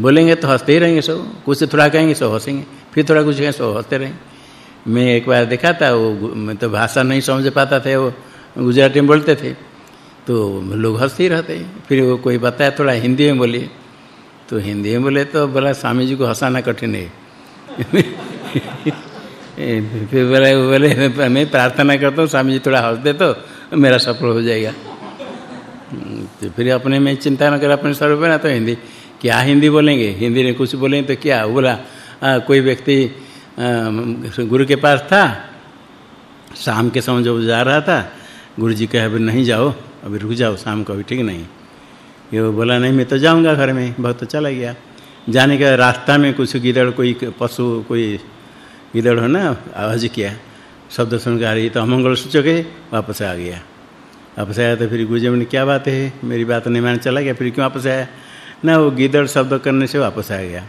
बोलेंगे तो हँसते ही रहेंगे सब, कुछ थोड़ा कहेंगे, सब हंसेंगे, फिर थोड़ा कुछ कहेंगे, सब हँसते रहेंगे। मैं एक बार देखा था वो मैं तो भाषा नहीं समझ पाता था, वो गुजराती में बोलते थे। तो लोग हँसते ही रहते, फिर वो कोई बताया थोड़ा हिंदी में बोलिए। तो हिंदी में बोले तो बोला, स्वामी जी को हंसाना कठिन है। फिर बोले बोले मैं प्रार्थना करता हूँ स्वामी जी थोड़ा हंस दे तो मेरा सफल हो जाएगा। तो फिर अपने में चिंता न कर अपने स्वरूप ना तो हिंदी क्या हिंदी बोलेंगे? हिंदी में कुछ बोलेंगे तो क्या? बोला आ, कोई व्यक्ति गुरु के पास था शाम के समय जब जा रहा था गुरु जी कहे अभी नहीं जाओ अभी रुक जाओ शाम को अभी ठीक नहीं। ये बोला नहीं मैं तो जाऊँगा घर में बहुत तो चला गया। जाने का रास्ता में कुछ गिदड़ कोई पशु कोई इधर है ना, आवाज़ किया। शब्द सुन कर ये तो अमंगल सूचक है वापस आ गया। वापस आया तो फिर गुजर ने क्या बात है? मेरी बात नहीं मान चला गया, फिर क्यों वापस आया? ना, वो गिदड़ शब्द करने से वापस आ गया।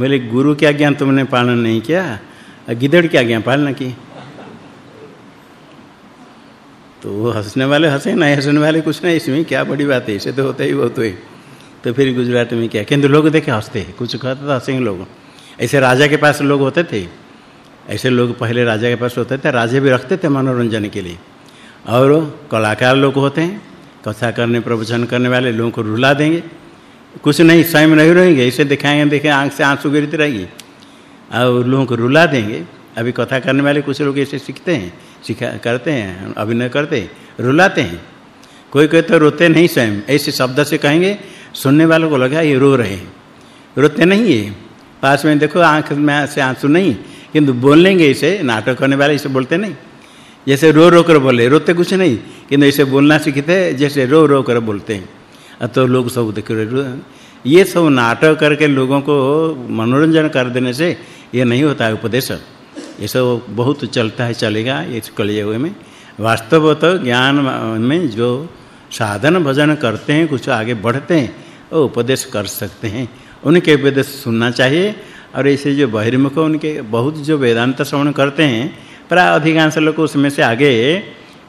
बोले, गुरु क्या ज्ञान तुमने पालन नहीं किया? गिदड़ क्या ज्ञान पालना की? तो वो हंसने वाले हंसे नहीं हंसने वाले कुछ नहीं इसमें क्या बड़ी बात है, इसे तो होता ही बहुत है। तो फिर गुजरात में क्या किंतु लोग देखे, हँसते कुछ कहते तो हंसेंगे लोग। ऐसे राजा के पास लोग होते थे ऐसे लोग पहले राजा के पास होते थे, राजा भी रखते थे मनोरंजन के लिए। और कलाकार लोग होते हैं, कथा करने, प्रवचन करने वाले लोगों को रुला देंगे। कुछ नहीं, स्वयं नहीं रहेंगे ऐसे दिखाएँगे, देखें, आँख से आँसू गिरती रहेगी। और लोगों को रुला देंगे। अभी कथा करने वाले कुछ लोग ऐसे सीखते हैं, सिखा, करते हैं, अभिनय करते हैं, रुलाते हैं। कोई कोई तो रोते नहीं स्वयं, ऐसे शब्द से कहेंगे, सुनने वालों को लगा ये रो रहे हैं। रोते नहीं है पास में देखो, आँख में से आँसू नहीं किंतु बोलेंगे इसे, नाटक करने वाले इसे बोलते नहीं। जैसे रो रो कर बोले, रोते कुछ नहीं, किंतु ऐसे बोलना सीखते जैसे रो रो कर बोलते हैं। तो लोग सब देख ये सब नाटक करके लोगों को मनोरंजन कर देने से ये नहीं होता है उपदेश। ये सब बहुत चलता है, चलेगा इस कलयुग में। वास्तव तो ज्ञान में जो साधन भजन करते हैं, कुछ आगे बढ़ते हैं, वो उपदेश कर सकते हैं। उनके उपदेश सुनना चाहिए और ऐसे जो बहिर्मुख उनके, बहुत जो वेदांत श्रवण करते हैं, प्राय अधिकांश लोग उसमें से आगे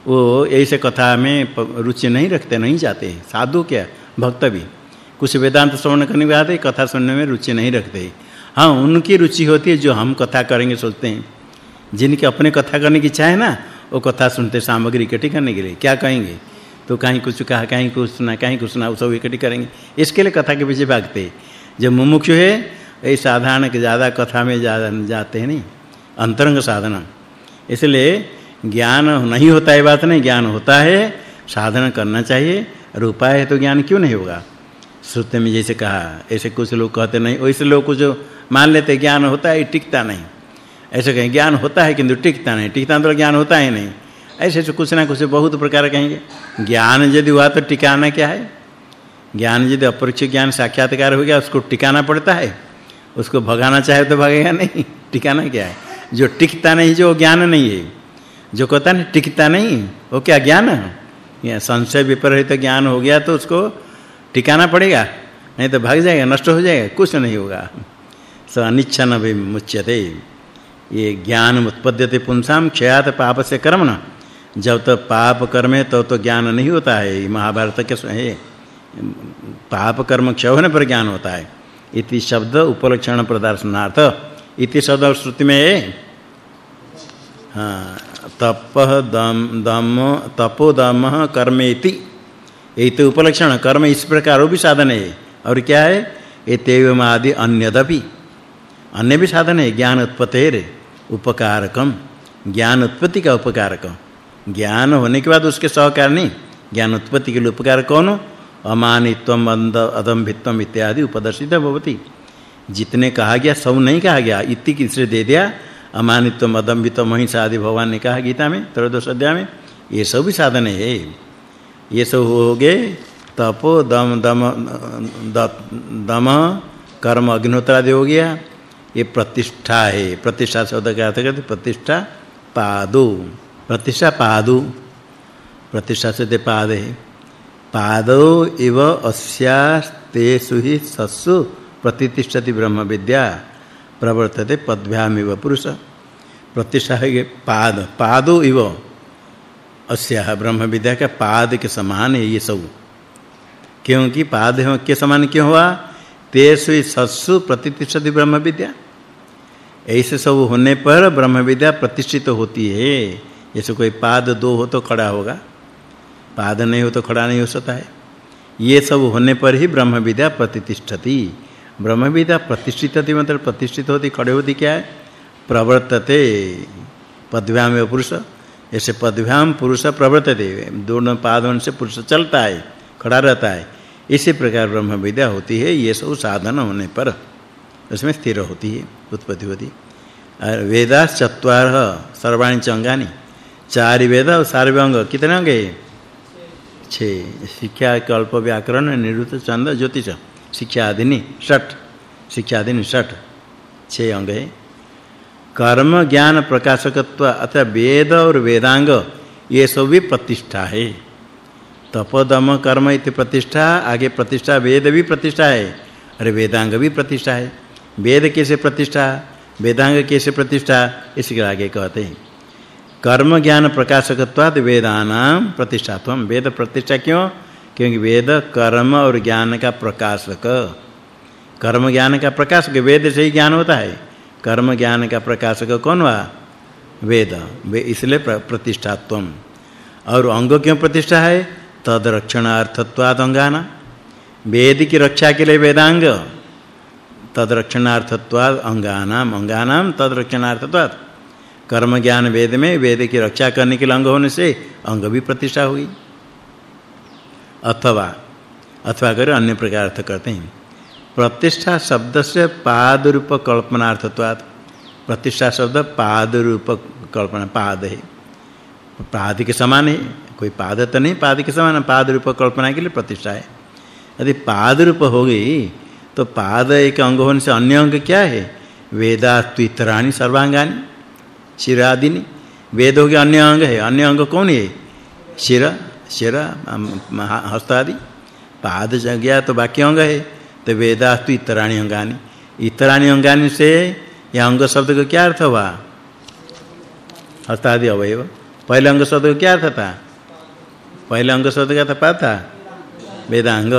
वो ऐसे कथा में रुचि नहीं रखते, नहीं जाते साधु क्या? भक्त भी। कुछ वेदांत श्रवण करने के बाद कथा सुनने में रुचि नहीं रखते। हाँ उनकी रुचि होती है जो हम कथा करेंगे, सोचते हैं। जिनके अपने कथा करने की इच्छा है ना, वो कथा सुनते सामग्री इकट्ठी करने के लिए। क्या कहेंगे? तो कहीं कुछ कहा, कहीं कुछ सुना, कहीं कुछ सुना सब इकट्ठी करेंगे। इसके लिए कथा के पीछे भागते जो मुमुक्षु है ये साधारण के ज़्यादा कथा में ज़्यादा जाते हैं नहीं, अंतरंग साधना। इसलिए ज्ञान नहीं होता है बात नहीं, ज्ञान होता है, साधना करना चाहिए और उपाय है तो ज्ञान क्यों नहीं होगा? श्रुति में जैसे कहा, ऐसे कुछ लोग कहते नहीं, वैसे लोग कुछ मान लेते ज्ञान होता है, टिकता नहीं। ऐसे कहें, ज्ञान होता है किंतु टिकता नहीं, टिकता तो ज्ञान होता है नहीं। ऐसे ऐसे कुछ ना कुछ बहुत प्रकार कहेंगे। ज्ञान यदि हुआ तो टिकाना क्या है? ज्ञान यदि अपरिचित ज्ञान साक्षात्कार हो गया, उसको टिकाना पड़ता है। उसको भगाना चाहे तो भगेगा नहीं। टिकाना क्या है? जो टिकता नहीं, जो ज्ञान नहीं है। जो कहता नहीं टिकता नहीं, वो क्या ज्ञान है? या संशय विपरीत तो ज्ञान हो गया तो उसको टिकाना पड़ेगा। नहीं तो भाग जाएगा, नष्ट हो जाएगा, कुछ नहीं होगा। स अनिच्छन मुच्यते। ये ज्ञान उत्पद्यते पुंसाम क्षयात पाप से कर्म न जब तक तो पाप कर्म तो तो ज्ञान नहीं होता है। महाभारत के है। पाप कर्म क्षय होने पर ज्ञान होता है। इति शब्द उपलक्षण प्रदर्शनार्थ। इति शब्द श्रुति में है, तप दम दम, तपो दम कर्मेति। यही तो उपलक्षण, कर्म इस प्रकार भी साधन है। और क्या है? एतेव आदि अन्यदपि। अन्य भी साधन है, ज्ञान उत्पत्तेर, उपकारकम। ज्ञान उत्पत्ति का उपकारक। ज्ञान होने के बाद उसके सहकार ज्ञान उत्पत्ति के लिए उपकार कौन? अमानित्वम अदम्भित्वम इत्यादि उपदर्शित भवति। जितने कहा गया, सब नहीं कहा गया। इति किससे दे दिया? अमानित्वम, अदम्भित्वम महिषा आदि भगवान ने कहा गीता में, त्रयोदश अध्याय में। ये सब भी साधन है। ये सब हो गए। तपो, दम दम दम, कर्म अग्निहोत्र आदि हो गया। ये प्रतिष्ठा है। प्रतिष्ठा शब्द का अर्थ करते प्रतिष्ठा पादो। प्रतिष्ठा पादु। प्रतिष्ठा से पाद है। पादो इव अस्यास्तेषु हि सत्सु प्रतिष्ठति ब्रह्म विद्या प्रवर्तते पद्भ्यामिव पुरुष। प्रतिष्ठा है पाद, पादो इव अस्या ब्रह्म विद्या का पाद के समान है ये सब। क्योंकि पाद के समान क्यों हुआ? तेषु सत्सु प्रतिष्ठति ब्रह्म विद्या ऐसे सब होने पर ब्रह्म विद्या प्रतिष्ठित होती है। जैसे कोई पाद दो हो तो खड़ा होगा। पाद नहीं हो तो खड़ा नहीं हो सकता है। ये सब होने पर ही ब्रह्म विद्या प्रतिष्ठति। ब्रह्म विद्या प्रतिष्ठितति मतलब प्रतिष्ठित होती, खड़े होती क्या है? प्रवर्तते। पदव्याम पुरुष। ऐसे पदभ्याम पुरुष, प्रवर्तते। दोनों पादों से पुरुष चलता है, खड़ा रहता है। इसी प्रकार ब्रह्म विद्या होती है, ये सब साधन होने पर। उसमें स्थिर होती है, उत्पत्ति होती और वेदा चत्वारः सर्वाणि चंगानी। चार वेद और सार्वंग कितने अंग है? छे शिक्षा कल्प व्याकरण निरुत चंद ज्योतिष। शिक्षा आदिनी षट शिक्षा आदिनी षट छे अंग है। कर्म, ज्ञान, प्रकाशकत्व अतः वेद और वेदांग, ये सब भी प्रतिष्ठा है। तप दम कर्म इति प्रतिष्ठा, आगे प्रतिष्ठा, वेद भी प्रतिष्ठा है। अरे वेदांग भी प्रतिष्ठा है। वेद कैसे प्रतिष्ठा? वेदांग कैसे प्रतिष्ठा? इसके आगे कहते हैं। कर्म ज्ञान प्रकाशकत्वाद वेदानां प्रतिष्ठात्वम वेद प्रतिष्ठा क्यों? क्योंकि वेद कर्म और ज्ञान का प्रकाशक। कर्म ज्ञान का प्रकाशक, वेद से ही ज्ञान होता है। कर्म ज्ञान का प्रकाशक कौन हुआ? वेद। वे इसलिए प्रतिष्ठात्वम और अंग क्यों प्रतिष्ठा है? तद रक्षणार्थत्वाद अंगाना वेद की रक्षा के लिए वेदांग। तद रक्षणार्थत्वाद अंगानाम अंगानाम तद रक्षणार्थत्वाद कर्म ज्ञान वेद में वेद की रक्षा करने के लिए अंग होने से अंग भी प्रतिष्ठा हुई। अथवा अथवा कर अन्य प्रकार अर्थ करते हैं। प्रतिष्ठा शब्द से पाद रूप कल्पनार्थत्वात्। प्रतिष्ठा शब्द पाद रूप कल्पना, पाद है। पाद के समान है। कोई पाद तो नहीं, पाद के समान पाद रूप कल्पना के लिए प्रतिष्ठा है। यदि पाद रूप हो गई तो पाद एक अंग होने से अन्य अंग क्या है? वेदास्त्वितराणि सर्वांगानि। शिरादिनी। वेद गया अन्य अंग है। अन्य अंग कौन है? शिर शिर हस्त आदि पाद गया तो बाकी अंग है। तो वेदास्तु इतराणि अंगानि। इतराणि अंगानि से यह अंग शब्द का क्या अर्थ हुआ? हस्त आदि अवयव। पहले अंग शब्द का क्या अर्थ था? पहले अंग शब्द का था। पाता वेदांग।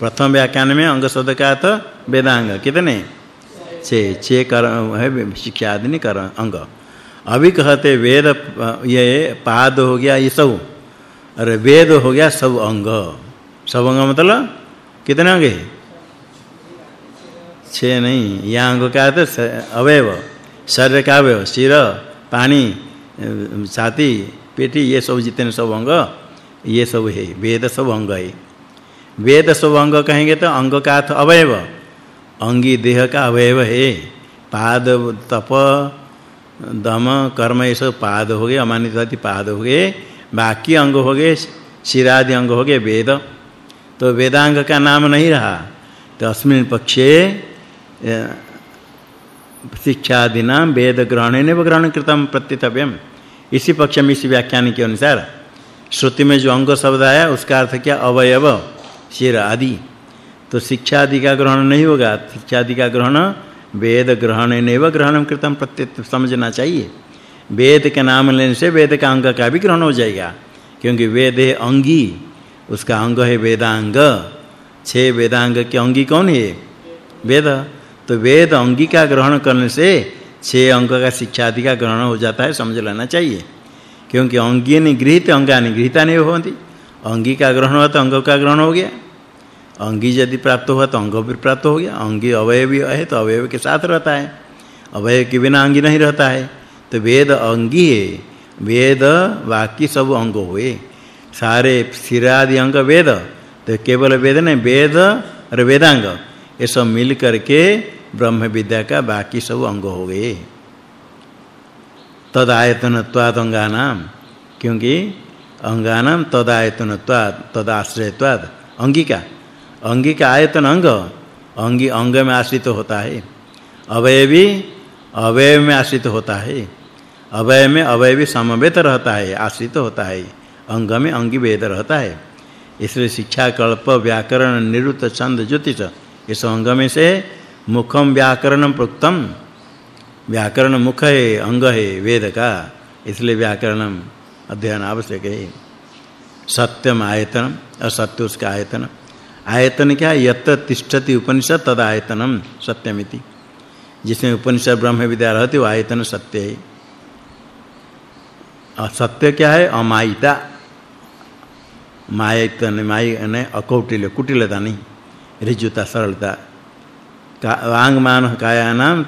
प्रथम व्याख्यान में अंग शब्द का था वेदांग। कितने? छे। छे कर है शिक्षा आदि कर अंग। अभी कहते वेद, ये पाद हो गया, ये सब। अरे वेद हो गया सब अंग। सब अंग मतलब कितने अंग है? छह नहीं यहाँ अंग का तो अवयव। शरीर का अवयव, सिर, पानी, छाती, पेटी, ये सब जितने सब अंग, ये सब है। वेद सब अंग है। वेद सब अंग कहेंगे तो अंग का अर्थ अवयव। अंगी देह का अवयव है। पाद, तप दम, कर्म, ये सब पाद हो गए अमानित आदि पाद हो गए, बाकी अंग हो गए, शिरादि अंग हो गए, वेद। तो वेदांग का नाम नहीं रहा। तो अस्मिन पक्षे शिक्षादि नाम वेद ग्रहणेन ग्रहण कृतम प्रत्यतव्यम। इसी पक्ष में, इसी व्याख्यान के अनुसार, श्रुति में जो अंग शब्द आया, उसका अर्थ क्या? अवयव शिर आदि तो शिक्षा आदि का ग्रहण नहीं होगा। शिक्षा आदि का ग्रहण वेद ग्रहण ग्रहणेन ग्रहणम कृतम प्रत्यत समझना चाहिए। वेद के नाम लेने से वेद का अंग का भी ग्रहण हो जाएगा। क्योंकि वेद है अंगी, उसका अंग है वेदांग। छह वेदांग के अंगी कौन है? वेद। तो वेद अंगी का ग्रहण करने से छह अंग का शिक्षा आदि का ग्रहण हो जाता है, समझ लेना चाहिए। क्योंकि अंगी नहीं गृहीत अंगानि गृहीता नहीं होती। अंगी का ग्रहण हुआ तो अंग का ग्रहण हो गया। अंगी यदि प्राप्त हुआ तो अंग भी प्राप्त हो गया। अंगी अवयव है तो अवयव के साथ रहता है। अवयव के बिना अंगी नहीं रहता है। तो वेद अंगी है। वेद बाकी सब अंग हुए। सारे सिरादि अंग वेद। तो केवल वेद नहीं, वेद और वेदांग। ये सब मिल करके ब्रह्म विद्या का बाकी सब अंग हो गए। तद आयतनत्वाद अंगानाम क्योंकि अंगानाम तद आयतनत्वाद तद आश्रयत्वाद अंगी का आयतन अंग, अंगी अंग में आश्रित होता है। अवयवी अवयव में आश्रित होता है। अवयव में अवयवी समवेत रहता है, आश्रित होता है। अंग में अंगी वेद रहता है। इसलिए शिक्षा कल्प व्याकरण निरुत छंद ज्योतिष, इस अंग में से मुखम व्याकरणम प्रोक्तम। व्याकरण मुख है, अंग है, वेद का। इसलिए व्याकरणम अध्ययन आवश्यक है। सत्यम आयतन असत्य उसका आयतन। आयतन क्या? यत तिष्ठति उपनिषद तद आयतनम सत्यमिति। जिसमें उपनिषद ब्रह्म विद्या रहती वो आयतन सत्य है। असत्य क्या है? अमायिता। मायतन माय ने अकौटिल्य, कुटिलता नहीं। ऋजुता सरलता। का वांग मान कायानाम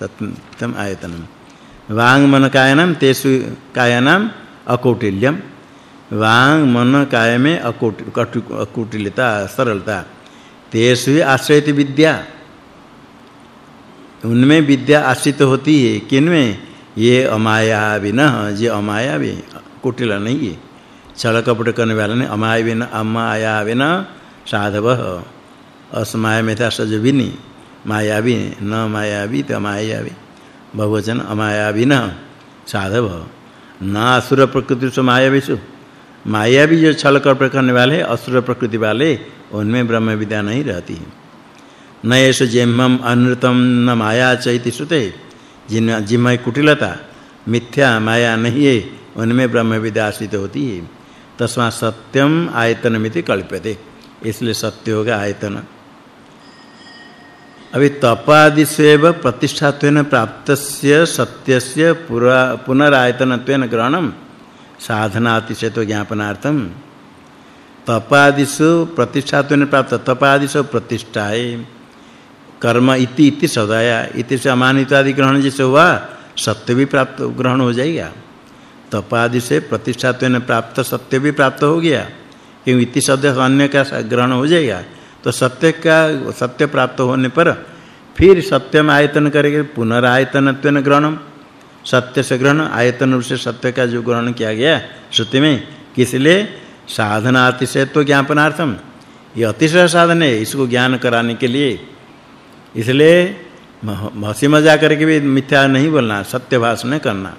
सत्यम आयतनम। वांग मन कायानाम तेसु कायानाम अकौटिल्यम। वांग मन काय में अकुट अकुटिलता, सरलता। तेसु आश्रयति विद्या। उनमें विद्या आश्रित होती है। किनमें ये अमायावी न, ये अमायावी। कुटिल नहीं है। छल कपट करने वाले ने अमाया न, अमायावी न, साधव। असमाय में था सजविनी। मायावी, न मायावी तो मायावी बहुवचन अमाया न, साधव। न असुर प्रकृति से मायावी सु मायावी जो छल कपट करने वाले असुर प्रकृति वाले, उनमें ब्रह्म विद्या नहीं रहती न एष जिह्मम अनृतम न माया चैति श्रुते। जिन जिम्मय कुटिलता, मिथ्या माया नहीं है, उनमें ब्रह्म विद्या आश्रित होती है। तस्मा सत्यम आयतनमिति कल्प्यते। इसलिए सत्य होगा आयतन। अभी तपादि सेव प्रतिष्ठात्वेन प्राप्तस्य सत्यस्य पुनरायतनत्वेन ग्रहणम। साधनातिशयत्व ज्ञापनार्थम तपादिषु प्रतिष्ठात्वेन प्राप्त, तपादिषु प्रतिष्ठाए कर्म इति इति सदाया, इति से अमानित आदि ग्रहण जैसे हुआ सत्य भी प्राप्त, ग्रहण हो जाएगा तपादि से प्रतिष्ठात्वेन प्राप्त सत्य भी प्राप्त हो गया। क्योंकि इति शब्द अन्य का ग्रहण हो जाएगा तो सत्य का, सत्य प्राप्त होने पर फिर सत्यम आयतन करेंगे, पुनरायतनत्वेन ग्रहणम। सत्य से ग्रहण, आयतन रूप से सत्य का जो ग्रहण किया गया श्रुति में, किस लिए? साधना अतिशयत्व ज्ञापनार्थम। ये अतिशय साधन है, इसको ज्ञान कराने के लिए। इसलिए हँसी मज़ाक करके भी मिथ्या नहीं बोलना, सत्य भाषण करना।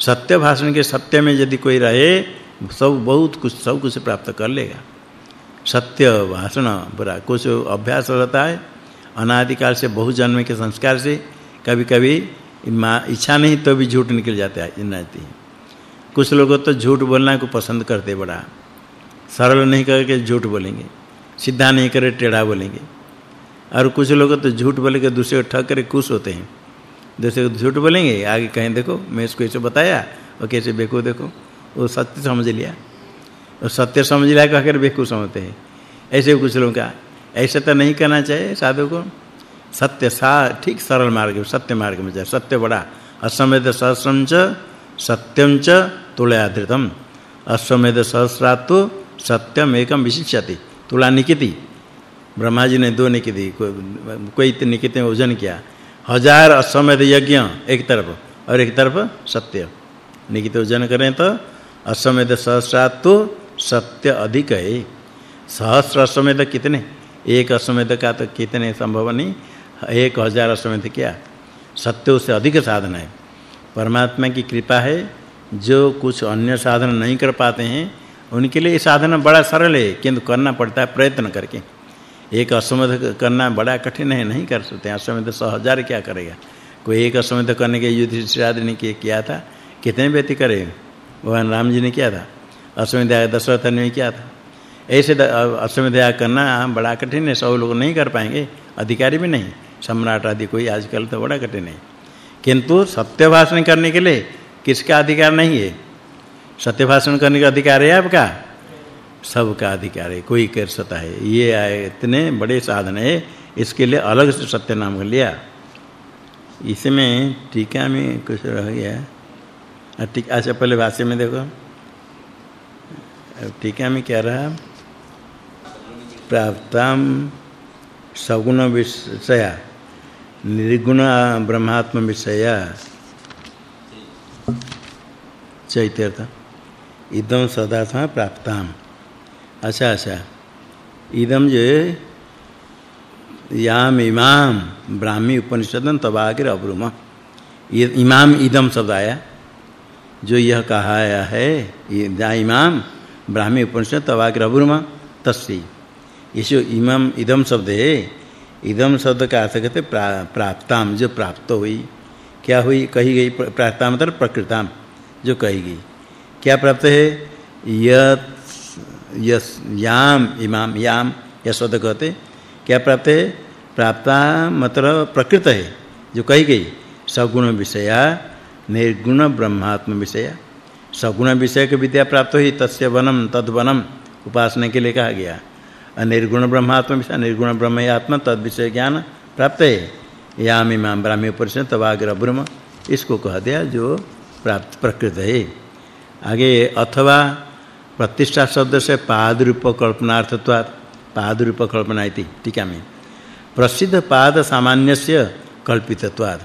सत्य भाषण के सत्य में यदि कोई रहे, सब बहुत कुछ, सब कुछ प्राप्त कर लेगा। सत्य भाषण, बुरा, कुछ अभ्यास रहता है, अनादिकाल से बहु जन्म के संस्कार से, कभी-कभी इच्छा नहीं तो भी झूठ निकल जाता है इनाती कुछ लोग तो झूठ बोलना को पसंद करते बड़ा। सरल नहीं करके झूठ बोलेंगे सीधा नहीं करे, टेढ़ा बोलेंगे। और कुछ लोग तो झूठ बोल के दूसरे को ठग कर, खुश होते हैं। दूसरे को झूठ बोलेंगे, आगे कहें, देखो, मैं इसको ऐसे बताया, और कैसे बेकू देखो, वो सत्य समझ लिया। वो सत्य समझ लिया कहकर बेकू समझते हैं। ऐसे कुछ लोगों का, ऐसा तो नहीं करना चाहिए साधु को। सत्य सा, ठीक सरल मार्ग, सत्य मार्ग में जाए। सत्य बड़ा। असमेध सहस्रम च सत्यम च तुलयाधृतम अश्वमेध सहस्रातु सत्यम एकम विशिष्यति। तुला निकिति। ब्रह्मा जी ने दो निकिति कोई निकिति में वज़न किया। हज़ार अश्वमेध यज्ञ, एक तरफ़, और एक तरफ़ सत्य। निकित वज़न करें तो अश्वमेध सहस्रातु सत्य अधिक है। सहस्र अश्वमेध कितने? एक अश्वमेध का तो कितने, संभव नहीं। एक हज़ार अश्वमेध क्या। सत्य उससे अधिक साधन है। परमात्मा की कृपा है, जो कुछ अन्य साधन नहीं कर पाते हैं, उनके लिए साधन बड़ा सरल है, किंतु करना पड़ता है प्रयत्न करके। एक अश्वमेध करना बड़ा कठिन है, नहीं कर सकते। अश्वमेध सौ हज़ार क्या करेगा? कोई एक अश्वमेध करने के युधिष्ठिर आदि ने किया था? कितने व्यक्ति करे? भगवान राम जी ने किया था। अश्वमेध दशरथ ने किया था। ऐसे अश्वमेध करना बड़ा कठिन है सब लोग नहीं कर पाएँगे, अधिकारी भी नहीं। सम्राट आदि कोई आजकल तो बड़ा कठिन है। किंतु सत्य भाषण करने के लिए किसका अधिकार नहीं है? सत्य भाषण करने का अधिकार है आपका? सबका अधिकार है, कोई कर सकता है। ये इतने बड़े साधन है, इसके लिए अलग से सत्य नाम लिया। इसमें टीका में कुछ रह गया। ठीक अच्छा पहले भाष्य में देखो। टीका में क्या रहा? प्राप्तम सगुण विषया, निर्गुण ब्रह्मात्म विषया। चैत्यर्थ इदम सदा था प्राप्ताम। अच्छा अच्छा। इदम जो याम इमाम ब्राह्मी उपनिषदन तबागिर अब्रुम। इमाम इदम शब्द आया जो यह कहा आया है या इमाम ब्राह्मी उपनिषद तबागिर अब्रुम, तस्सी। जो इमाम इदम शब्द है इदम शब्द का अर्थ कहते प्राप्ताम, जो प्राप्त हुई। क्या हुई? कही गई प्राप्ता मतलब प्रकृताम, जो कही गई। क्या प्राप्त है? यत, यस, याम, इमाम, याम यशवद कहते। क्या प्राप्त है? प्राप्ता मतलब प्रकृत है, जो कही गई। सगुण विषया, निर्गुण ब्रह्मात्म विषय। सगुण विषय की विद्या प्राप्त हुई, तस्य वनम, तद्वनम, उपासना के लिए कहा गया। अनिर्गुण ब्रह्मात्म विषय निर्गुण ब्रह्म ही आत्मा तद विषय ज्ञान प्राप्त है। याम इमाम ब्राह्मी परिषद तवाग्र ब्रह्म, इसको कह दिया जो प्राप्त प्रकृत है। आगे, अथवा प्रतिष्ठा शब्द से पाद रूप कल्पनार्थत्वात् पाद रूप कल्पना इति, टीका में। प्रसिद्ध पाद सामान्यस्य कल्पितत्वात्।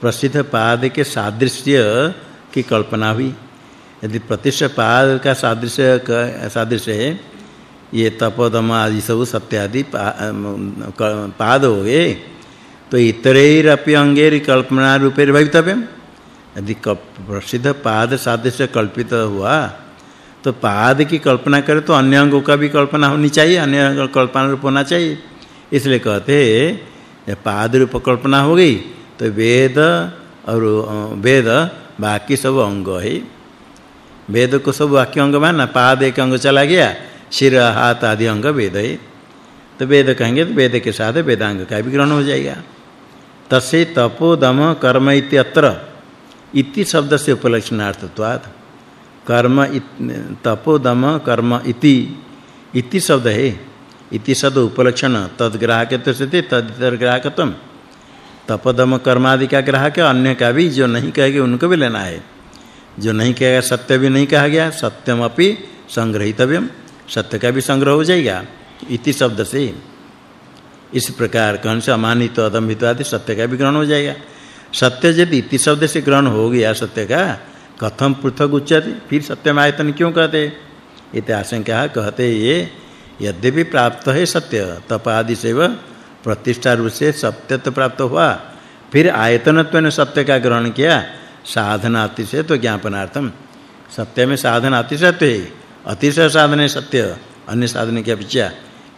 प्रसिद्ध पाद के सादृश्य की कल्पना हुई। यदि प्रतिष्ठा पाद का सादृश्य सादृश्य है ये तपोदम आदि सब सत्यादि पाद हो गए। तो इतरैरपि अंगेर कल्पना रूपेर भवितव्यम यदि प्रसिद्ध पाद सादृश्य कल्पित हुआ तो पाद की कल्पना करे तो अन्य अंगों का भी कल्पना होनी चाहिए, अन्य अंग कल्पना रूप होना चाहिए। इसलिए कहते पाद रूप कल्पना हो गई तो वेद और वेद बाकी सब अंग है। वेद को सब वाक्य अंग मानना, पाद एक अंग चला गया सिर हाथ आदि अंग वेद है। तो वेद कहेंगे तो वेद के साथ वेदांग का भी ग्रहण हो जाएगा। तसे तपो दम कर्म इत्यत्र। इति शब्द से उपलक्षणार्थत्वात्। कर्म तपो दम कर्म इति। इति शब्द है। इति शब्द उपलक्षण। तद ग्राहकत्व से तदितर ग्राहकत्व तपदम कर्मादि का ग्राहक अन्य का भी जो नहीं कहेगा उनको भी लेना है। जो नहीं कहेगा सत्य भी नहीं कहा गया सत्यम अपि संग्रहितव्यम। सत्य का भी संग्रह हो जाएगा। इति शब्द से। इस प्रकार कौन से अमानित, अदम्भित आदि सत्य का भी ग्रहण हो जाएगा। सत्य यदि इति शब्द से ग्रहण हो गया सत्य का, कथम पृथक उच्यते फिर सत्यम आयतन क्यों कहते? इति आशंका कहते ये, यद्यपि प्राप्त है सत्य, तप आदि से वह प्रतिष्ठा रूप से सत्य तो प्राप्त हुआ, फिर आयतनत्व ने सत्य का ग्रहण किया साधना अतिशय तो ज्ञापनार्थम। सत्य में साधना अतिशय है। अतिशय साधन है सत्य, अन्य साधन की अपेक्षा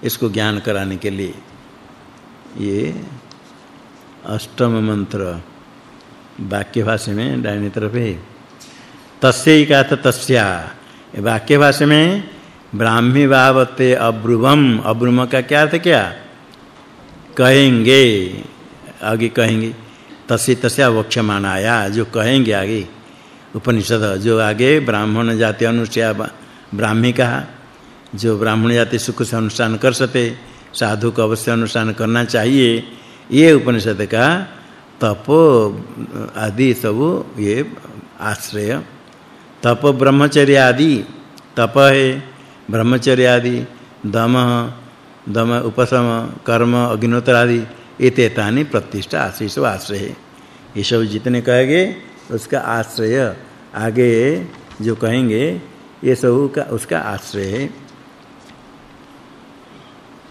इसको ज्ञान कराने के लिए। ये अष्टम मंत्र वाक्य भाषा में दाहिनी तरफ़ है। तस्य का तस्या। वाक्य भाषा में ब्राह्मी भावते अब्रुवम। अब्रुम का क्या अर्थ क्या? कहेंगे। आगे कहेंगे। तस्य तस्या वक्षमानाया जो कहेंगे आगे। उपनिषद जो आगे ब्राह्मण जाति अनुष्ठा ब्राह्मी कहा, जो ब्राह्मण जाति सुख से अनुष्ठान कर सके, साधु को अवश्य अनुष्ठान करना चाहिए। ये उपनिषद का तप, आदि सब ये आश्रय। तप ब्रह्मचर्य आदि, तप है, ब्रह्मचर्य आदि, दम दम उपसम, कर्म, अग्निहोत्र आदि एतेतानि प्रतिष्ठा आशीष आश्रय ये सब जितने कहेंगे, उसका आश्रय आगे जो कहेंगे ये सब का, उसका आश्रय है।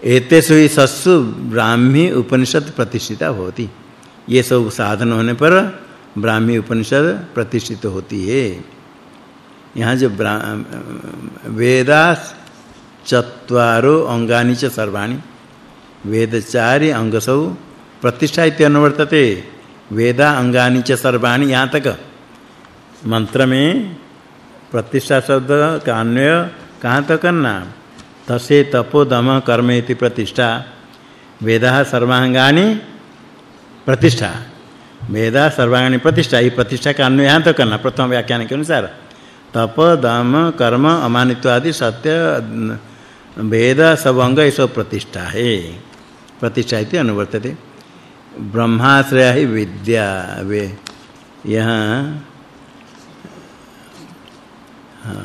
एतेषु ही सत्सु ब्राह्मी उपनिषद प्रतिष्ठिता होती। ये सब साधन होने पर ब्राह्मी उपनिषद प्रतिष्ठित होती है। यहाँ जो वेदा चत्वारो अंगानि च सर्वाणि। वेद चारि अंग सब प्रतिष्ठा इति अनुवर्तते। वेदा अंगानि च सर्वाणि। यहाँ तक मंत्र में प्रतिष्ठा शब्द का अन्वय कहाँ तक करना? तसे तपो दम कर्म इति प्रतिष्ठा। वेदा सर्वांगानि प्रतिष्ठा। वेदा सर्वांगानि प्रतिष्ठा। ये प्रतिष्ठा का अन्वय यहाँ तक करना? प्रथम व्याख्यान के अनुसार। तप दम कर्म अमानित्व आदि सत्य, वेद सब अंग प्रतिष्ठा है। प्रतिष्ठा इति अनुवर्तते। ब्रह्माश्रय ही विद्या। वे यहाँ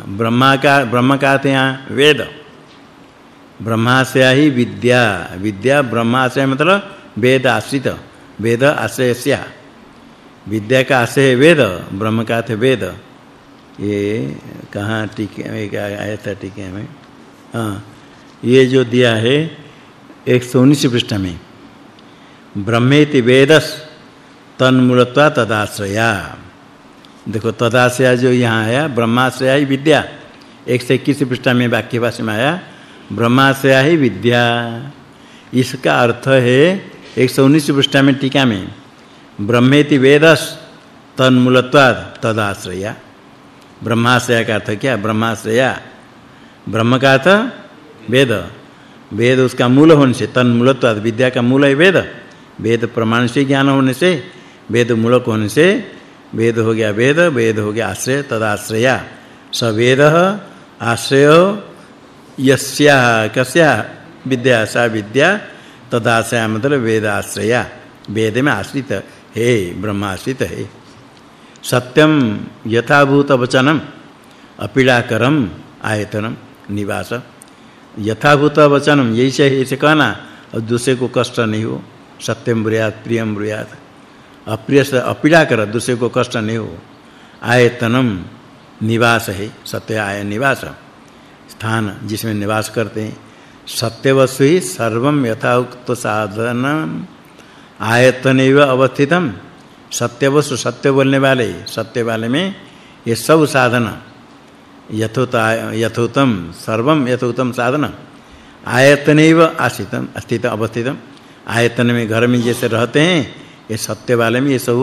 ब्रह्मा का, ब्रह्म का अर्थ यहाँ वेद। ब्रह्माश्रय ही विद्या। विद्या ब्रह्माश्रय मतलब वेद आश्रित। वेद आश्रयस्य। विद्या का आश्रय वेद, ब्रह्म का अर्थ वेद। ये कहाँ टीके में आया था टीके में? हाँ ये जो दिया है 119 पृष्ठ में। ब्रह्मेति वेदस, तन्मूलत्वा तदाश्रया। देखो, तदाश्रया जो यहाँ आया, ब्रह्माश्रया ही विद्या। 121 पृष्ठ में वाक्य भाषा में आया, ब्रह्माश्रया ही विद्या। इसका अर्थ है 119 पृष्ठ में टीका में, ब्रह्मेति वेदस तन्मूलत्वात् तदाश्रया। ब्रह्माश्रय का अर्थ क्या? ब्रह्माश्रया। ब्रह्म का अर्थ वेद। वेद उसका मूल होने से तन्मूलत्वात् विद्या का मूल है वेद। वेद प्रमाण से ज्ञान होने से, वेद मूलक होने से वेद हो गया वेद वेद हो गया आश्रय, तदाश्रया। स वेद आश्रय यस्या, कस्या, विद्या, सा विद्या, तदाश्रय मतलब वेद आश्रया वेद में आश्रित है, ब्रह्माश्रित हे। सत्यम यथाभूत वचनम अपीड़ाकरम आयतनम निवास यथाभूत वचनम यही से ऐसे कहना और दूसरे को कष्ट नहीं हो। सत्यम ब्रुयात प्रियम ब्रुयात। अप्रिय से अपीड़ा कर दूसरे को कष्ट नहीं हो। आयतनम निवास है सत्य आय निवास। स्थान जिसमें निवास करते हैं। सत्य वस्तु ही सर्वम यथाउक्त साधन आयतनेव अवस्थितम। सत्य वस्तु सत्य बोलने वाले, सत्य वाले में ये सब साधन। यथोत यथोतम सर्वम यथोतम साधन। आयतनेव आश्रितम अस्थित अवस्थितम। आयतन में घर में जैसे रहते हैं ये सत्य वाले में ये सब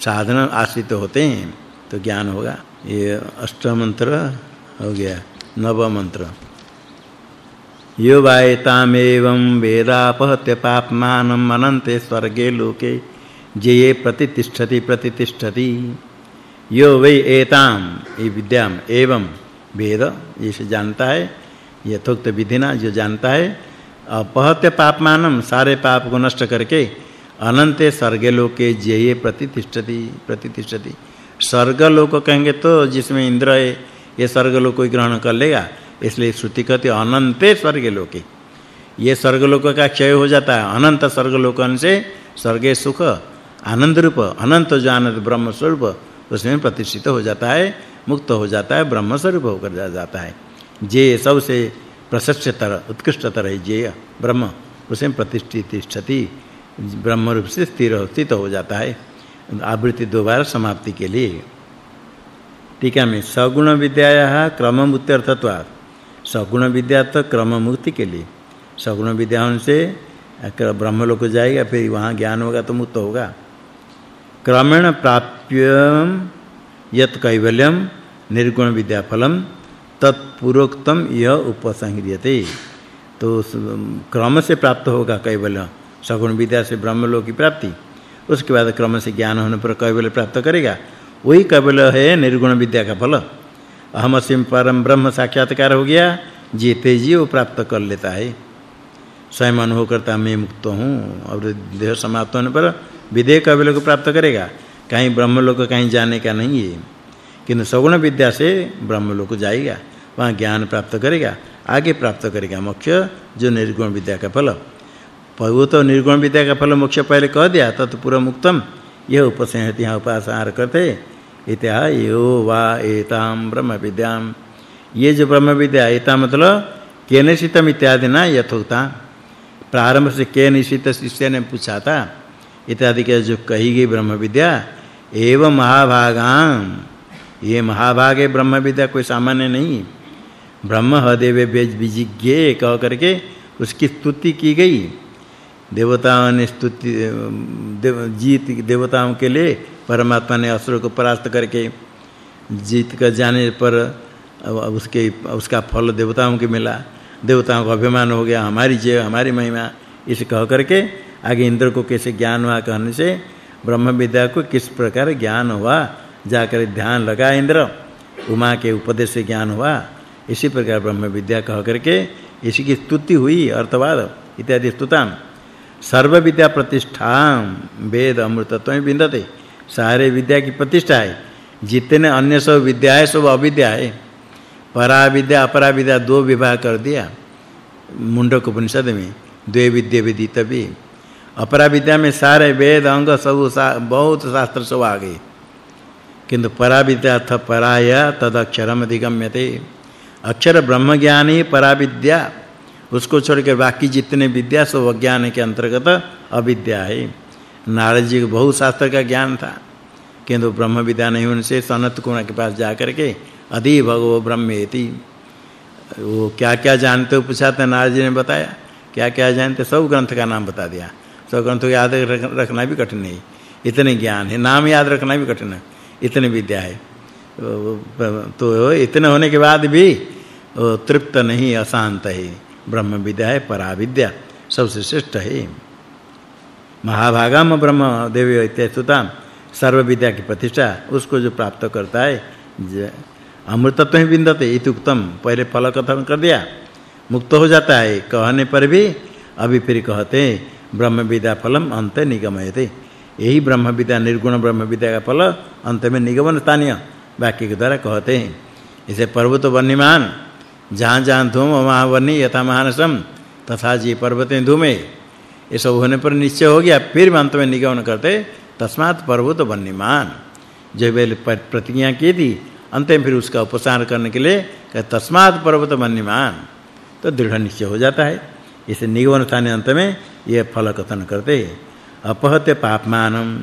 साधन आश्रित होते हैं तो ज्ञान होगा। ये अष्ट मंत्र हो गया नव मंत्र यो वायतामेवं वेदापहत्य पापमानम् अनन्ते स्वर्गे लोके ये प्रतितिष्ठति प्रतितिष्ठति। यो वै एताम, ये विद्याम, एवं वेद, ये जानता है, यथोक्त विधिना जो जानता है अपहत्य पापमानम सारे पाप को नष्ट करके अनंते स्वर्गे लोके जेये प्रतिष्ठति प्रतिष्ठति स्वर्ग लोक कहेंगे तो जिसमें इंद्र है, ये स्वर्ग लोक को ग्रहण कर लेगा, इसलिए श्रुति कहती अनंते स्वर्ग लोके ये स्वर्ग लोक का क्षय हो जाता है, अनंत स्वर्ग लोकन से स्वर्गे सुख, आनंद रूप, अनंत जो ब्रह्म स्वरूप, उसमें प्रतिष्ठित हो जाता है, मुक्त हो जाता है, ब्रह्म स्वरूप होकर जाता है। जे सबसे प्रशस्ततर, उत्कृष्टतर है जे ब्रह्म उसमें प्रतिष्ठित तिष्ठति ब्रह्म रूप से स्थिर स्थित हो जाता है। आवृत्ति दोबारा समाप्ति के लिए। टीका में सगुण विद्याया क्रम मुक्त्यर्थत्वात् सगुण विद्या तो क्रम मुक्ति के लिए। सगुण विद्या से ब्रह्म लोक जाएगा, फिर वहाँ ज्ञान होगा तो मुक्त होगा। क्रमेण प्राप्य यत कैवल्यम निर्गुण विद्या फलम तत्पूर्वोक्तम यह उपसंहृयते तो क्रम से प्राप्त होगा कैवल्य। सगुण विद्या से ब्रह्म लोक की प्राप्ति। उसके बाद क्रम से ज्ञान होने पर कैवल्य प्राप्त करेगा। वही कैवल्य है निर्गुण विद्या का फल। अहम सिम परम ब्रह्म साक्षात्कार हो गया। जीते जी वो प्राप्त कर लेता है। स्वयं अनुभव करता मैं मुक्त हूँ और देह समाप्त होने पर विधेय कैवल्य को प्राप्त करेगा। कहीं ब्रह्म लोक कहीं जाने का नहीं है। किंतु सगुण विद्या से ब्रह्म लोक जाएगा। वहाँ ज्ञान प्राप्त करेगा। आगे प्राप्त करेगा मोक्ष, जो निर्गुण विद्या का फल। वो तो निर्गुण विद्या का फल मोक्ष पहले कह दिया तत् पूर्व मुक्तम। यह उपसंहति यहाँ उपासना करते। इत्या यो वा एताम ब्रह्म विद्याम ये जो ब्रह्म विद्या, एता मतलब केनशितम इत्यादि ना यथोक्ता। प्रारंभ से केनशित शिष्य ने पूछा था इत्यादि के जो कही गई ब्रह्म विद्या, एवं महाभागां। ये महाभागे ब्रह्म विद्या कोई सामान्य नहीं। ब्रह्म हदेवे बेज विजिज्ञे कह करके उसकी स्तुति की गई। देवताओं ने स्तुति देव, जीत देवताओं के लिए परमात्मा ने असुर को परास्त करके जीत कर जाने पर उसके उसका फल देवताओं को मिला। देवताओं को अभिमान हो गया हमारी जय हमारी महिमा। इसे कह करके आगे इंद्र को कैसे ज्ञान हुआ कहने से ब्रह्म विद्या को किस प्रकार ज्ञान हुआ जाकर ध्यान लगा इंद्र। उमा के उपदेश से ज्ञान हुआ। इसी प्रकार ब्रह्म विद्या कह करके इसी की स्तुति हुई अर्थवाद इत्यादि स्तुताम। सर्व विद्या प्रतिष्ठा वेद अमृतत्व में बिंदते सारे विद्या की प्रतिष्ठा है। जितने अन्य सब विद्या है, सब अविद्या है। परा विद्या अपरा विद्या दो विभाग कर दिया। मुंडक उपनिषद में द्वे विद्या विदितव्य अपरा विद्या में सारे वेद, अंग, सब बहुत शास्त्र सब आ गए। किंतु परा विद्या अर्थ पराय तद अक्षरम अधिगम्यते। अक्षर ब्रह्म ज्ञान परा विद्या उसको छोड़कर बाकी जितने विद्या सब अज्ञान के अंतर्गत अविद्या है। नारद जी को बहुत शास्त्र का ज्ञान था। किंतु ब्रह्म विद्या नहीं होने से सनत कुमार के पास जा करके अधि भगवो ब्रह्मेति। वो क्या-क्या जानते हो पूछा था नारद जी ने बताया। क्या-क्या जानते? सब ग्रंथ का नाम बता दिया। सब ग्रंथों को याद रखना भी कठिन है इतने ज्ञान है। नाम याद रखना भी कठिन है। इतनी विद्या है। तो इतने होने के बाद भी तृप्त नहीं, अशांत है। ब्रह्म विद्या है परा विद्या सबसे श्रेष्ठ है महाभागम ब्रह्म देवी इत्यस्तुता सर्व विद्या की प्रतिष्ठा, उसको जो प्राप्त करता है अमृतत्व ही बिंदते इतुक्तम पहले फल कथन कर दिया, मुक्त हो जाता है, कहने पर भी, अभी फिर कहते ब्रह्म विद्या फलम अंत निगमयते। यही ब्रह्म विद्या निर्गुण ब्रह्म विद्या का फल, अंत में निगमन स्थानीय, वाक्य के द्वारा कहते हैं। इसे पर्वत वन्यमान जहाँ जहाँ धूम, वहाँ वन्य यथा महानसम तथा जी पर्वते धूमे। ये सब होने पर निश्चय हो गया। फिर अंत में निगमन करते, तस्मात् पर्वत वन्यमान। जो वे प्रतिज्ञा की थी अंत में फिर उसका उपसार करने के लिए कह, तस्मात् पर्वत वन्यमान। तो दृढ़ निश्चय हो जाता है। इसे निगमन स्थानीय अंत में ये फल कथन करते अपहत्य पापमानम,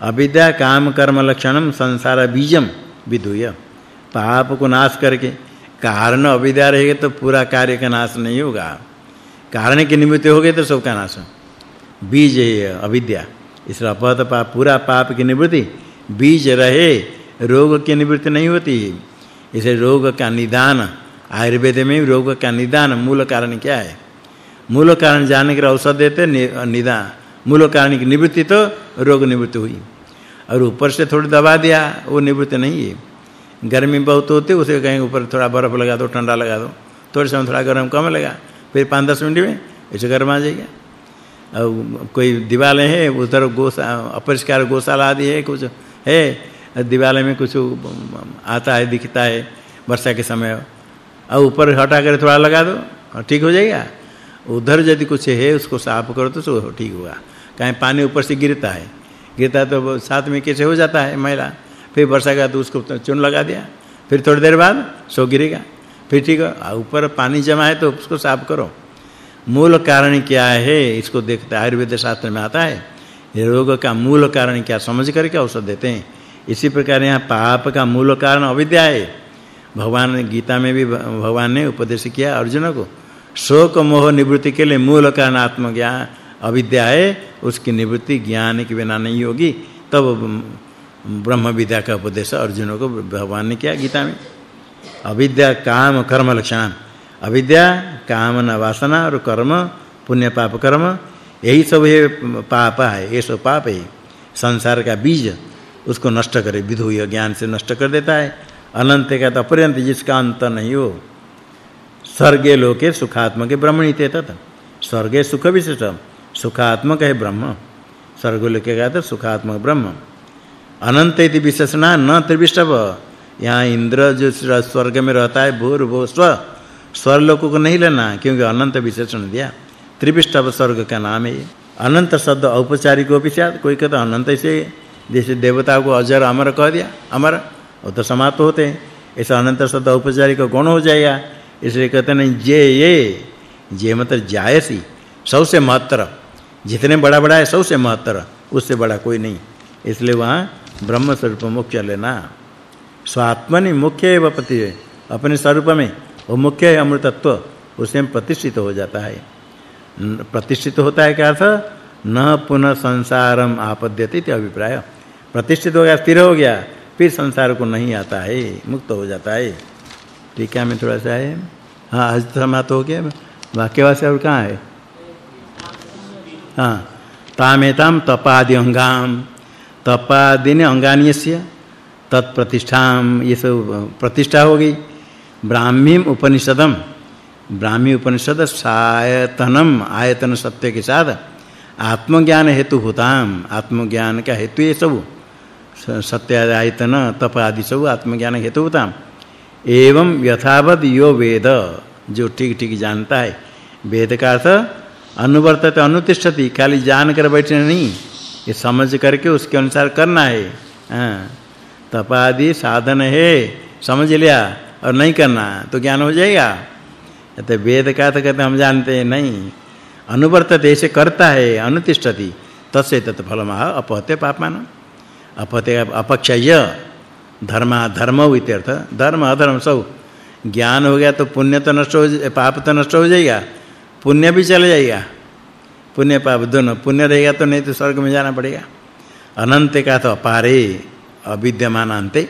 अविद्या काम कर्म लक्षणम, संसार बीजम विदुय पाप को नाश करके कारण अविद्या रहेगा तो पूरा कार्य का नाश नहीं होगा। कारण के निमित्त हो गए तो सब का नाश बीज है अविद्या। इसलिए अपहत पाप पूरा पाप की निवृत्ति। बीज रहे, रोग की निवृत्ति नहीं होती। इसे रोग का निदान, आयुर्वेद में रोग का निदान मूल कारण क्या है? मूल कारण जानने के औषध देते निदान। मूल कारण की निवृत्ति तो रोग निवृत्ति हुई। और ऊपर से थोड़ी दबा दिया, वो निवृत्ति नहीं है। गर्मी बहुत होती है, उसे कहीं ऊपर थोड़ा बर्फ़ लगा दो, ठंडा लगा दो। थोड़े समय थोड़ा गर्म कम लगा, फिर 5-10 मिनट में ऐसे गर्म आ जाएगा। और कोई दीवारें है, उधर गोसा, अपरिष्कार गौशाला आदि है, कुछ है दीवार में कुछ आता है, दिखता है वर्षा के समय। और ऊपर हटा कर थोड़ा लगा दो ठीक हो जाएगा। उधर यदि कुछ है, उसको साफ़ करो तो ठीक होगा। कहीं पानी ऊपर से गिरता है, गिरता तो साथ में कैसे हो जाता है, मैला। फिर वर्षा का तो उसको चुन लगा दिया। फिर थोड़ी देर बाद सो गिरेगा। फिर ठीक है ऊपर पानी जमा है तो उसको साफ़ करो। मूल कारण क्या है, इसको देखते आयुर्वेद शास्त्र में आता है। ये रोग का मूल कारण क्या, समझ करके औषध देते हैं। इसी प्रकार यहाँ पाप का मूल कारण अविद्या है। भगवान ने गीता में भी, भगवान ने उपदेश किया अर्जुन को, शोक मोह निवृत्ति के लिए मूल कारण आत्मज्ञान अविद्या है, उसकी निवृत्ति ज्ञान के बिना नहीं होगी। तब ब्रह्म विद्या का उपदेश अर्जुन को भगवान ने किया गीता में। अविद्या काम कर्म लक्षण। अविद्या कामना वासना और कर्म, पुण्य पाप कर्म, यही सब ये पाप है, ये सब पाप है। संसार का बीज उसको नष्ट करे, विधु विधुय ज्ञान से नष्ट कर देता है। अनंत का तो अपर्यंत जिसका अंत नहीं हो। स्वर्गे लोके सुखात्मके ब्रह्मणि ते तत्। स्वर्गे सुख विशिष्ट। सुखात्मक है ब्रह्म। स्वर्ग लोके का तो सुखात्मक ब्रह्म। अनंत इति विशेषणा न त्रिविष्टव। यहाँ इंद्र जो स्वर्ग में रहता है, भूर भो स्व स्वर लोक को नहीं लेना, क्योंकि अनंत विशेषण दिया। त्रिविष्टव स्वर्ग का नाम है अनंत शब्द औपचारिक शायद कोई कहता अनंत ऐसे जैसे देवता को अजर, अमर कह दिया। अमर, वो तो समाप्त होते ऐसा अनंत शब्द औपचारिक गुण हो जाएगा। इसलिए कहते नहीं, जे, ये, जे मतलब जायसी सबसे महत्तर। जितने बड़ा बड़ा है सबसे महत्तर। उससे बड़ा कोई नहीं। इसलिए वहाँ ब्रह्म स्वरूप मुख्य लेना। स्वात्मनि मुख्य एवं पति। अपने स्वरूप में वो मुख्य है अमृतत्व उसमें प्रतिष्ठित हो जाता है। प्रतिष्ठित होता है क्या अर्थ? न पुनः संसारम आपद्यते इति अभिप्राय। प्रतिष्ठित हो गया, स्थिर हो गया, फिर संसार को नहीं आता है, मुक्त हो जाता है। टीका में थोड़ा सा है? हाँ आज समाप्त हो गया। वाक्यवासी और कहाँ है? हाँ तामेताम तपादि अंगाम तपादिने अंगान्यस्य तत्प्रतिष्ठाम ये सब प्रतिष्ठा हो गई। ब्राह्मीम उपनिषदम ब्राह्मी उपनिषद सायतनम, आयतन सत्य के साथ, आत्मज्ञान हेतु होताम आत्मज्ञान का हेतु ये सब सत्य आयतन तप आदि सब आत्मज्ञान हेतु होताम एवं यथावद यो वेद, जो ठीक ठीक जानता है। वेद का अर्थ, अनुवर्तते, अनुतिष्ठति, खाली जान कर बैठने नहीं। ये समझ करके उसके अनुसार करना है। हाँ। तप आदि साधन है। समझ लिया और नहीं करना तो ज्ञान हो जाएगा। तो वेद का तो कहते हम जानते हैं, नहीं। अनुवर्तते ऐसे करता है, अनुतिष्ठति। तस्य तत् फलमः अपहते पापमान अपहते अपक्षय धर्म धर्म इत्यर्थ। धर्म अधर्म सब ज्ञान हो गया तो पुण्य तो नष्ट हो पाप तो नष्ट हो जाएगा। पुण्य भी चले जाएगा। पुण्य पाप दोनों। पुण्य रहेगा तो नहीं तो स्वर्ग में जाना पड़ेगा। अनंत का तो अपारे, अविद्यमान अंते।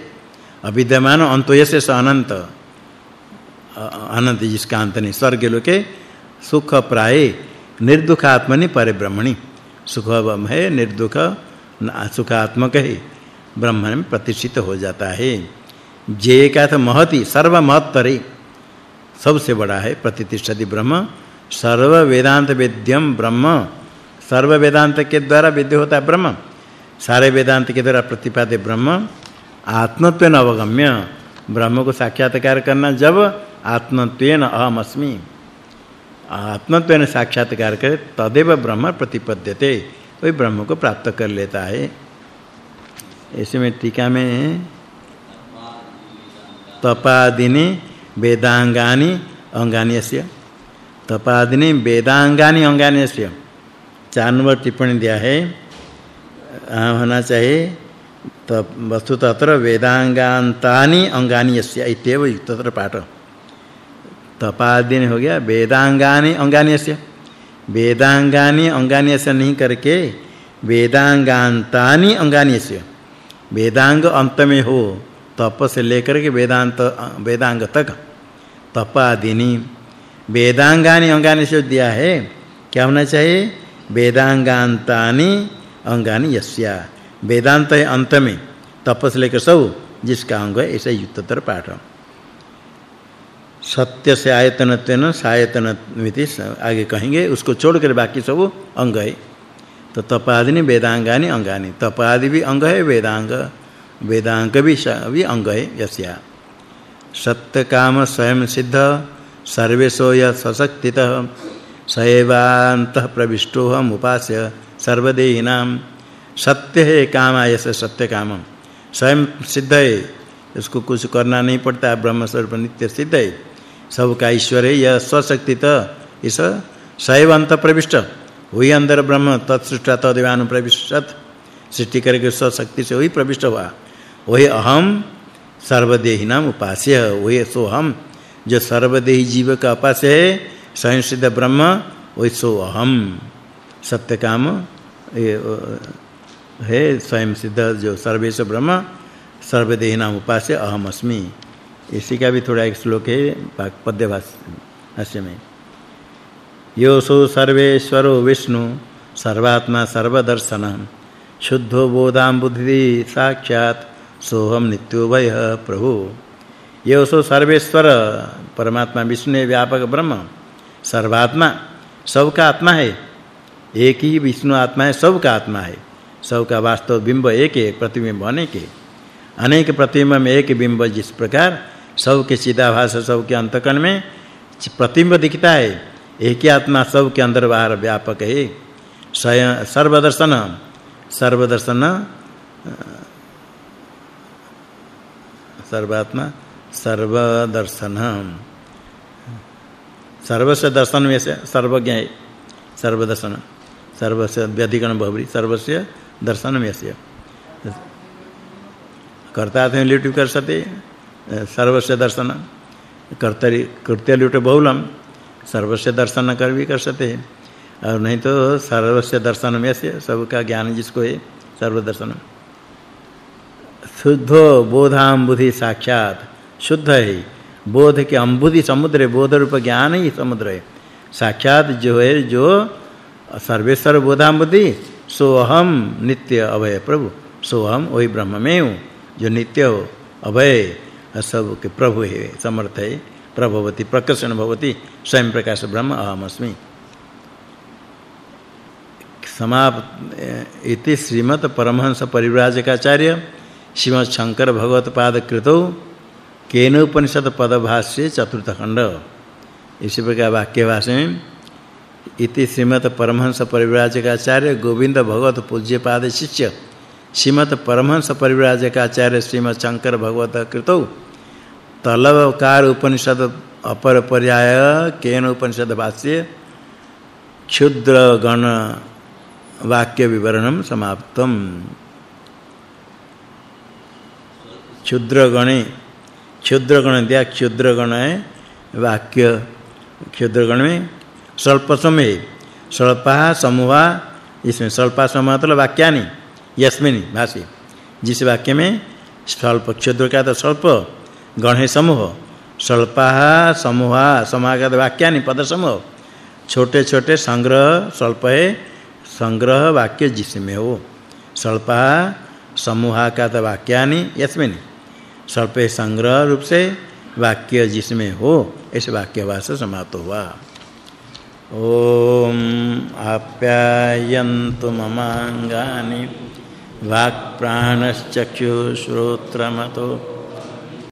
अविद्यमान अंत यसे स अनंत अनंत जिसका अंत नहीं, स्वर्ग लोके सुख प्राय निर्दुख आत्मनि परिब्रह्मणि। सुख है, निर्दुख सुखात्मक है ब्रह्म में प्रतिष्ठित हो जाता है। जे का तो महति सर्व महत्तरे सबसे बड़ा है प्रतिष्ठति ब्रह्म। सर्व वेदांत वेद्यम ब्रह्म। सर्व वेदांत के द्वारा विद्य होता है ब्रह्म। सारे वेदांत के द्वारा प्रतिपाद्य ब्रह्म। आत्मत्वेन अवगम्य। ब्रह्म को साक्षात्कार करना जब आत्मत्वेन अहम अस्मि आत्मत्वेन साक्षात्कार करे तदेव ब्रह्म प्रतिपद्यते। वही ब्रह्म को प्राप्त कर लेता है। ऐसे में टीका में तपादिने वेदांगानि अंगान्यस्य तपादिने वेदांगानि अंगान्यस्य चार नंबर टिप्पणी दिया है। होना चाहिए। तो वस्तु तत्र अंगानि यस्य इत्येव तत्र पाठ। तपादिन हो गया, वेदांगानि अंगानि यस्य वेदांगानि अंगानि नहीं करके वेदांगांतानि अंगानि यस्य वेदांग अंत में हो, तप से लेकर के वेदांत, वेदांग तक। तप आदिनी वेदांगानि अंगानि से दिया है, क्या होना चाहिए? वेदांगांतानि अंगानि यस्या। वेदांत है अंत में तप से लेकर सब, जिसका अंग है, ऐसा युक्ततर पाठ सत्य से आयतनत्वेन सायतन आगे कहेंगे, उसको छोड़कर बाकी सब अंग है। तो तपादिनी वेदांगानि अंगानि। तपादि भी अंग है, वेदांग। वेदांग भी भी अंग है, यस्या। सत्य, काम, स्वयं, सिद्ध सर्वेशो य सशक्तितः। सैवांत प्रविष्टो हम उपास्य सर्वदेहिनां सत्य है काम ऐसे सत्य काम स्वयं सिद्ध है। इसको कुछ करना नहीं पड़ता ब्रह्म स्वरूप नित्य सिद्ध सबका ईश्वर है, यह स्वशक्ति इस सैव अंत प्रविष्ट। वही अंदर ब्रह्म, तत्सृष्टा, तदेवानु प्रविष्टत। सृष्टि करके स्वशक्ति से वही प्रविष्ट हुआ। वही अहम सर्वदेहिनाम उपास्य। वही सो हम जो सर्वदेही जीव का उपास्य है स्वयं सिद्ध ब्रह्म वही सो अहम। सत्य काम है स्वयं सिद्ध जो सर्वेश ब्रह्म, सर्वदेही नाम उपास्य अहम अस्मि। इसी का भी थोड़ा एक श्लोक है पद्य भाष्य में। योसो सर्वेश्वरो विष्णु, सर्वात्मा सर्वदर्शन शुद्धो बोधाम बुद्धि साक्षात सोहम नित्योभय प्रभु। योसो सर्वेश्वर, परमात्मा, विष्णु, व्यापक ब्रह्म, सर्वात्मा, सबका आत्मा है। एक ही विष्णु आत्मा है, सबका आत्मा है। सबका वास्तव बिंब एक है, प्रतिबिंब अनेक है। अनेक प्रतिबिंब में एक बिंब जिस प्रकार सब के चिदाभास सब के अंतकण में प्रतिबिंब दिखता है, एक ही आत्मा सब के अंदर बाहर व्यापक है। सर्वदर्शन सर्वदर्शन सर्वात्मा सर्वदर्शन सर्वस्य दर्शन में से सर्वज्ञ। है सर्वदर्शन सर्वस्य व्यधिगण बहुरी सर्वस्य दर्शन में से करता थे लिट्यू कर सकते सर्वस्य दर्शन। कर्तरी कृत्य लुट बहुलम, सर्वस्य दर्शन कर भी कर सकते हैं और नहीं तो सर्वस्य दर्शन में से सबका ज्ञान जिसको है सर्वदर्शन शुद्ध बोधाम बुद्धि साक्षात। शुद्ध है। बोध के अम्बुधि समुद्र बोध रूप ज्ञान ही समुद्र है। साक्षात जो है, जो सर्वेश्वर बोधाम बुद्धि सो अहम नित्य अभय प्रभु, सो अहम वही ब्रह्म में हूँ जो नित्य हो, अभय सब के प्रभु है, समर्थ है। प्रभवती, प्रकर्षण भवती, स्वयं प्रकाश ब्रह्म अहमस्मि समाप्त इति श्रीमत परमहंस परिव्राजकाचार्य, श्रीमद शंकर भगवत पाद कृतो केन उपनिषद पदभाष्य चतुर्थ खंड इसी प्रकार वाक्य भाष्य इति श्रीमत परमहंस परिव्राजकाचार्य गोविंद भगवत पूज्य पाद शिष्य। श्रीमत परमहंस परिव्राजकाचार्य श्रीमद शंकर भगवत कृतो। तलवकार उपनिषद अपर पर्याय केन उपनिषद भाष्य। क्षुद्र गण वाक्य विवरणम समाप्तम। क्षुद्र गणे क्षुद्र गण दिया क्षुद्र गण है, वाक्य क्षुद्र गण में स्वल्प समय स्वल्पा, समूह, इसमें स्वल्पा, समूह मतलब वाक्यानि, यस्मिन भाषी जिस वाक्य में स्वल्प क्षुद्र का तो स्वल्प गण है, समूह। स्वल्पा, समूह समागत वाक्यानि, पद समूह। छोटे छोटे, संग्रह, स्वल्प है, संग्रह वाक्य जिसमें हो। स्वल्पा, समूह का तो वाक्यानि, यस्मिन। स्वल्प संग्रह रूप से वाक्य जिसमें हो, इस वाक्यवास समाप्त हुआ। ओम आप्यायन्तु वाक् प्राणश्चक्षुश्रोत्रमतो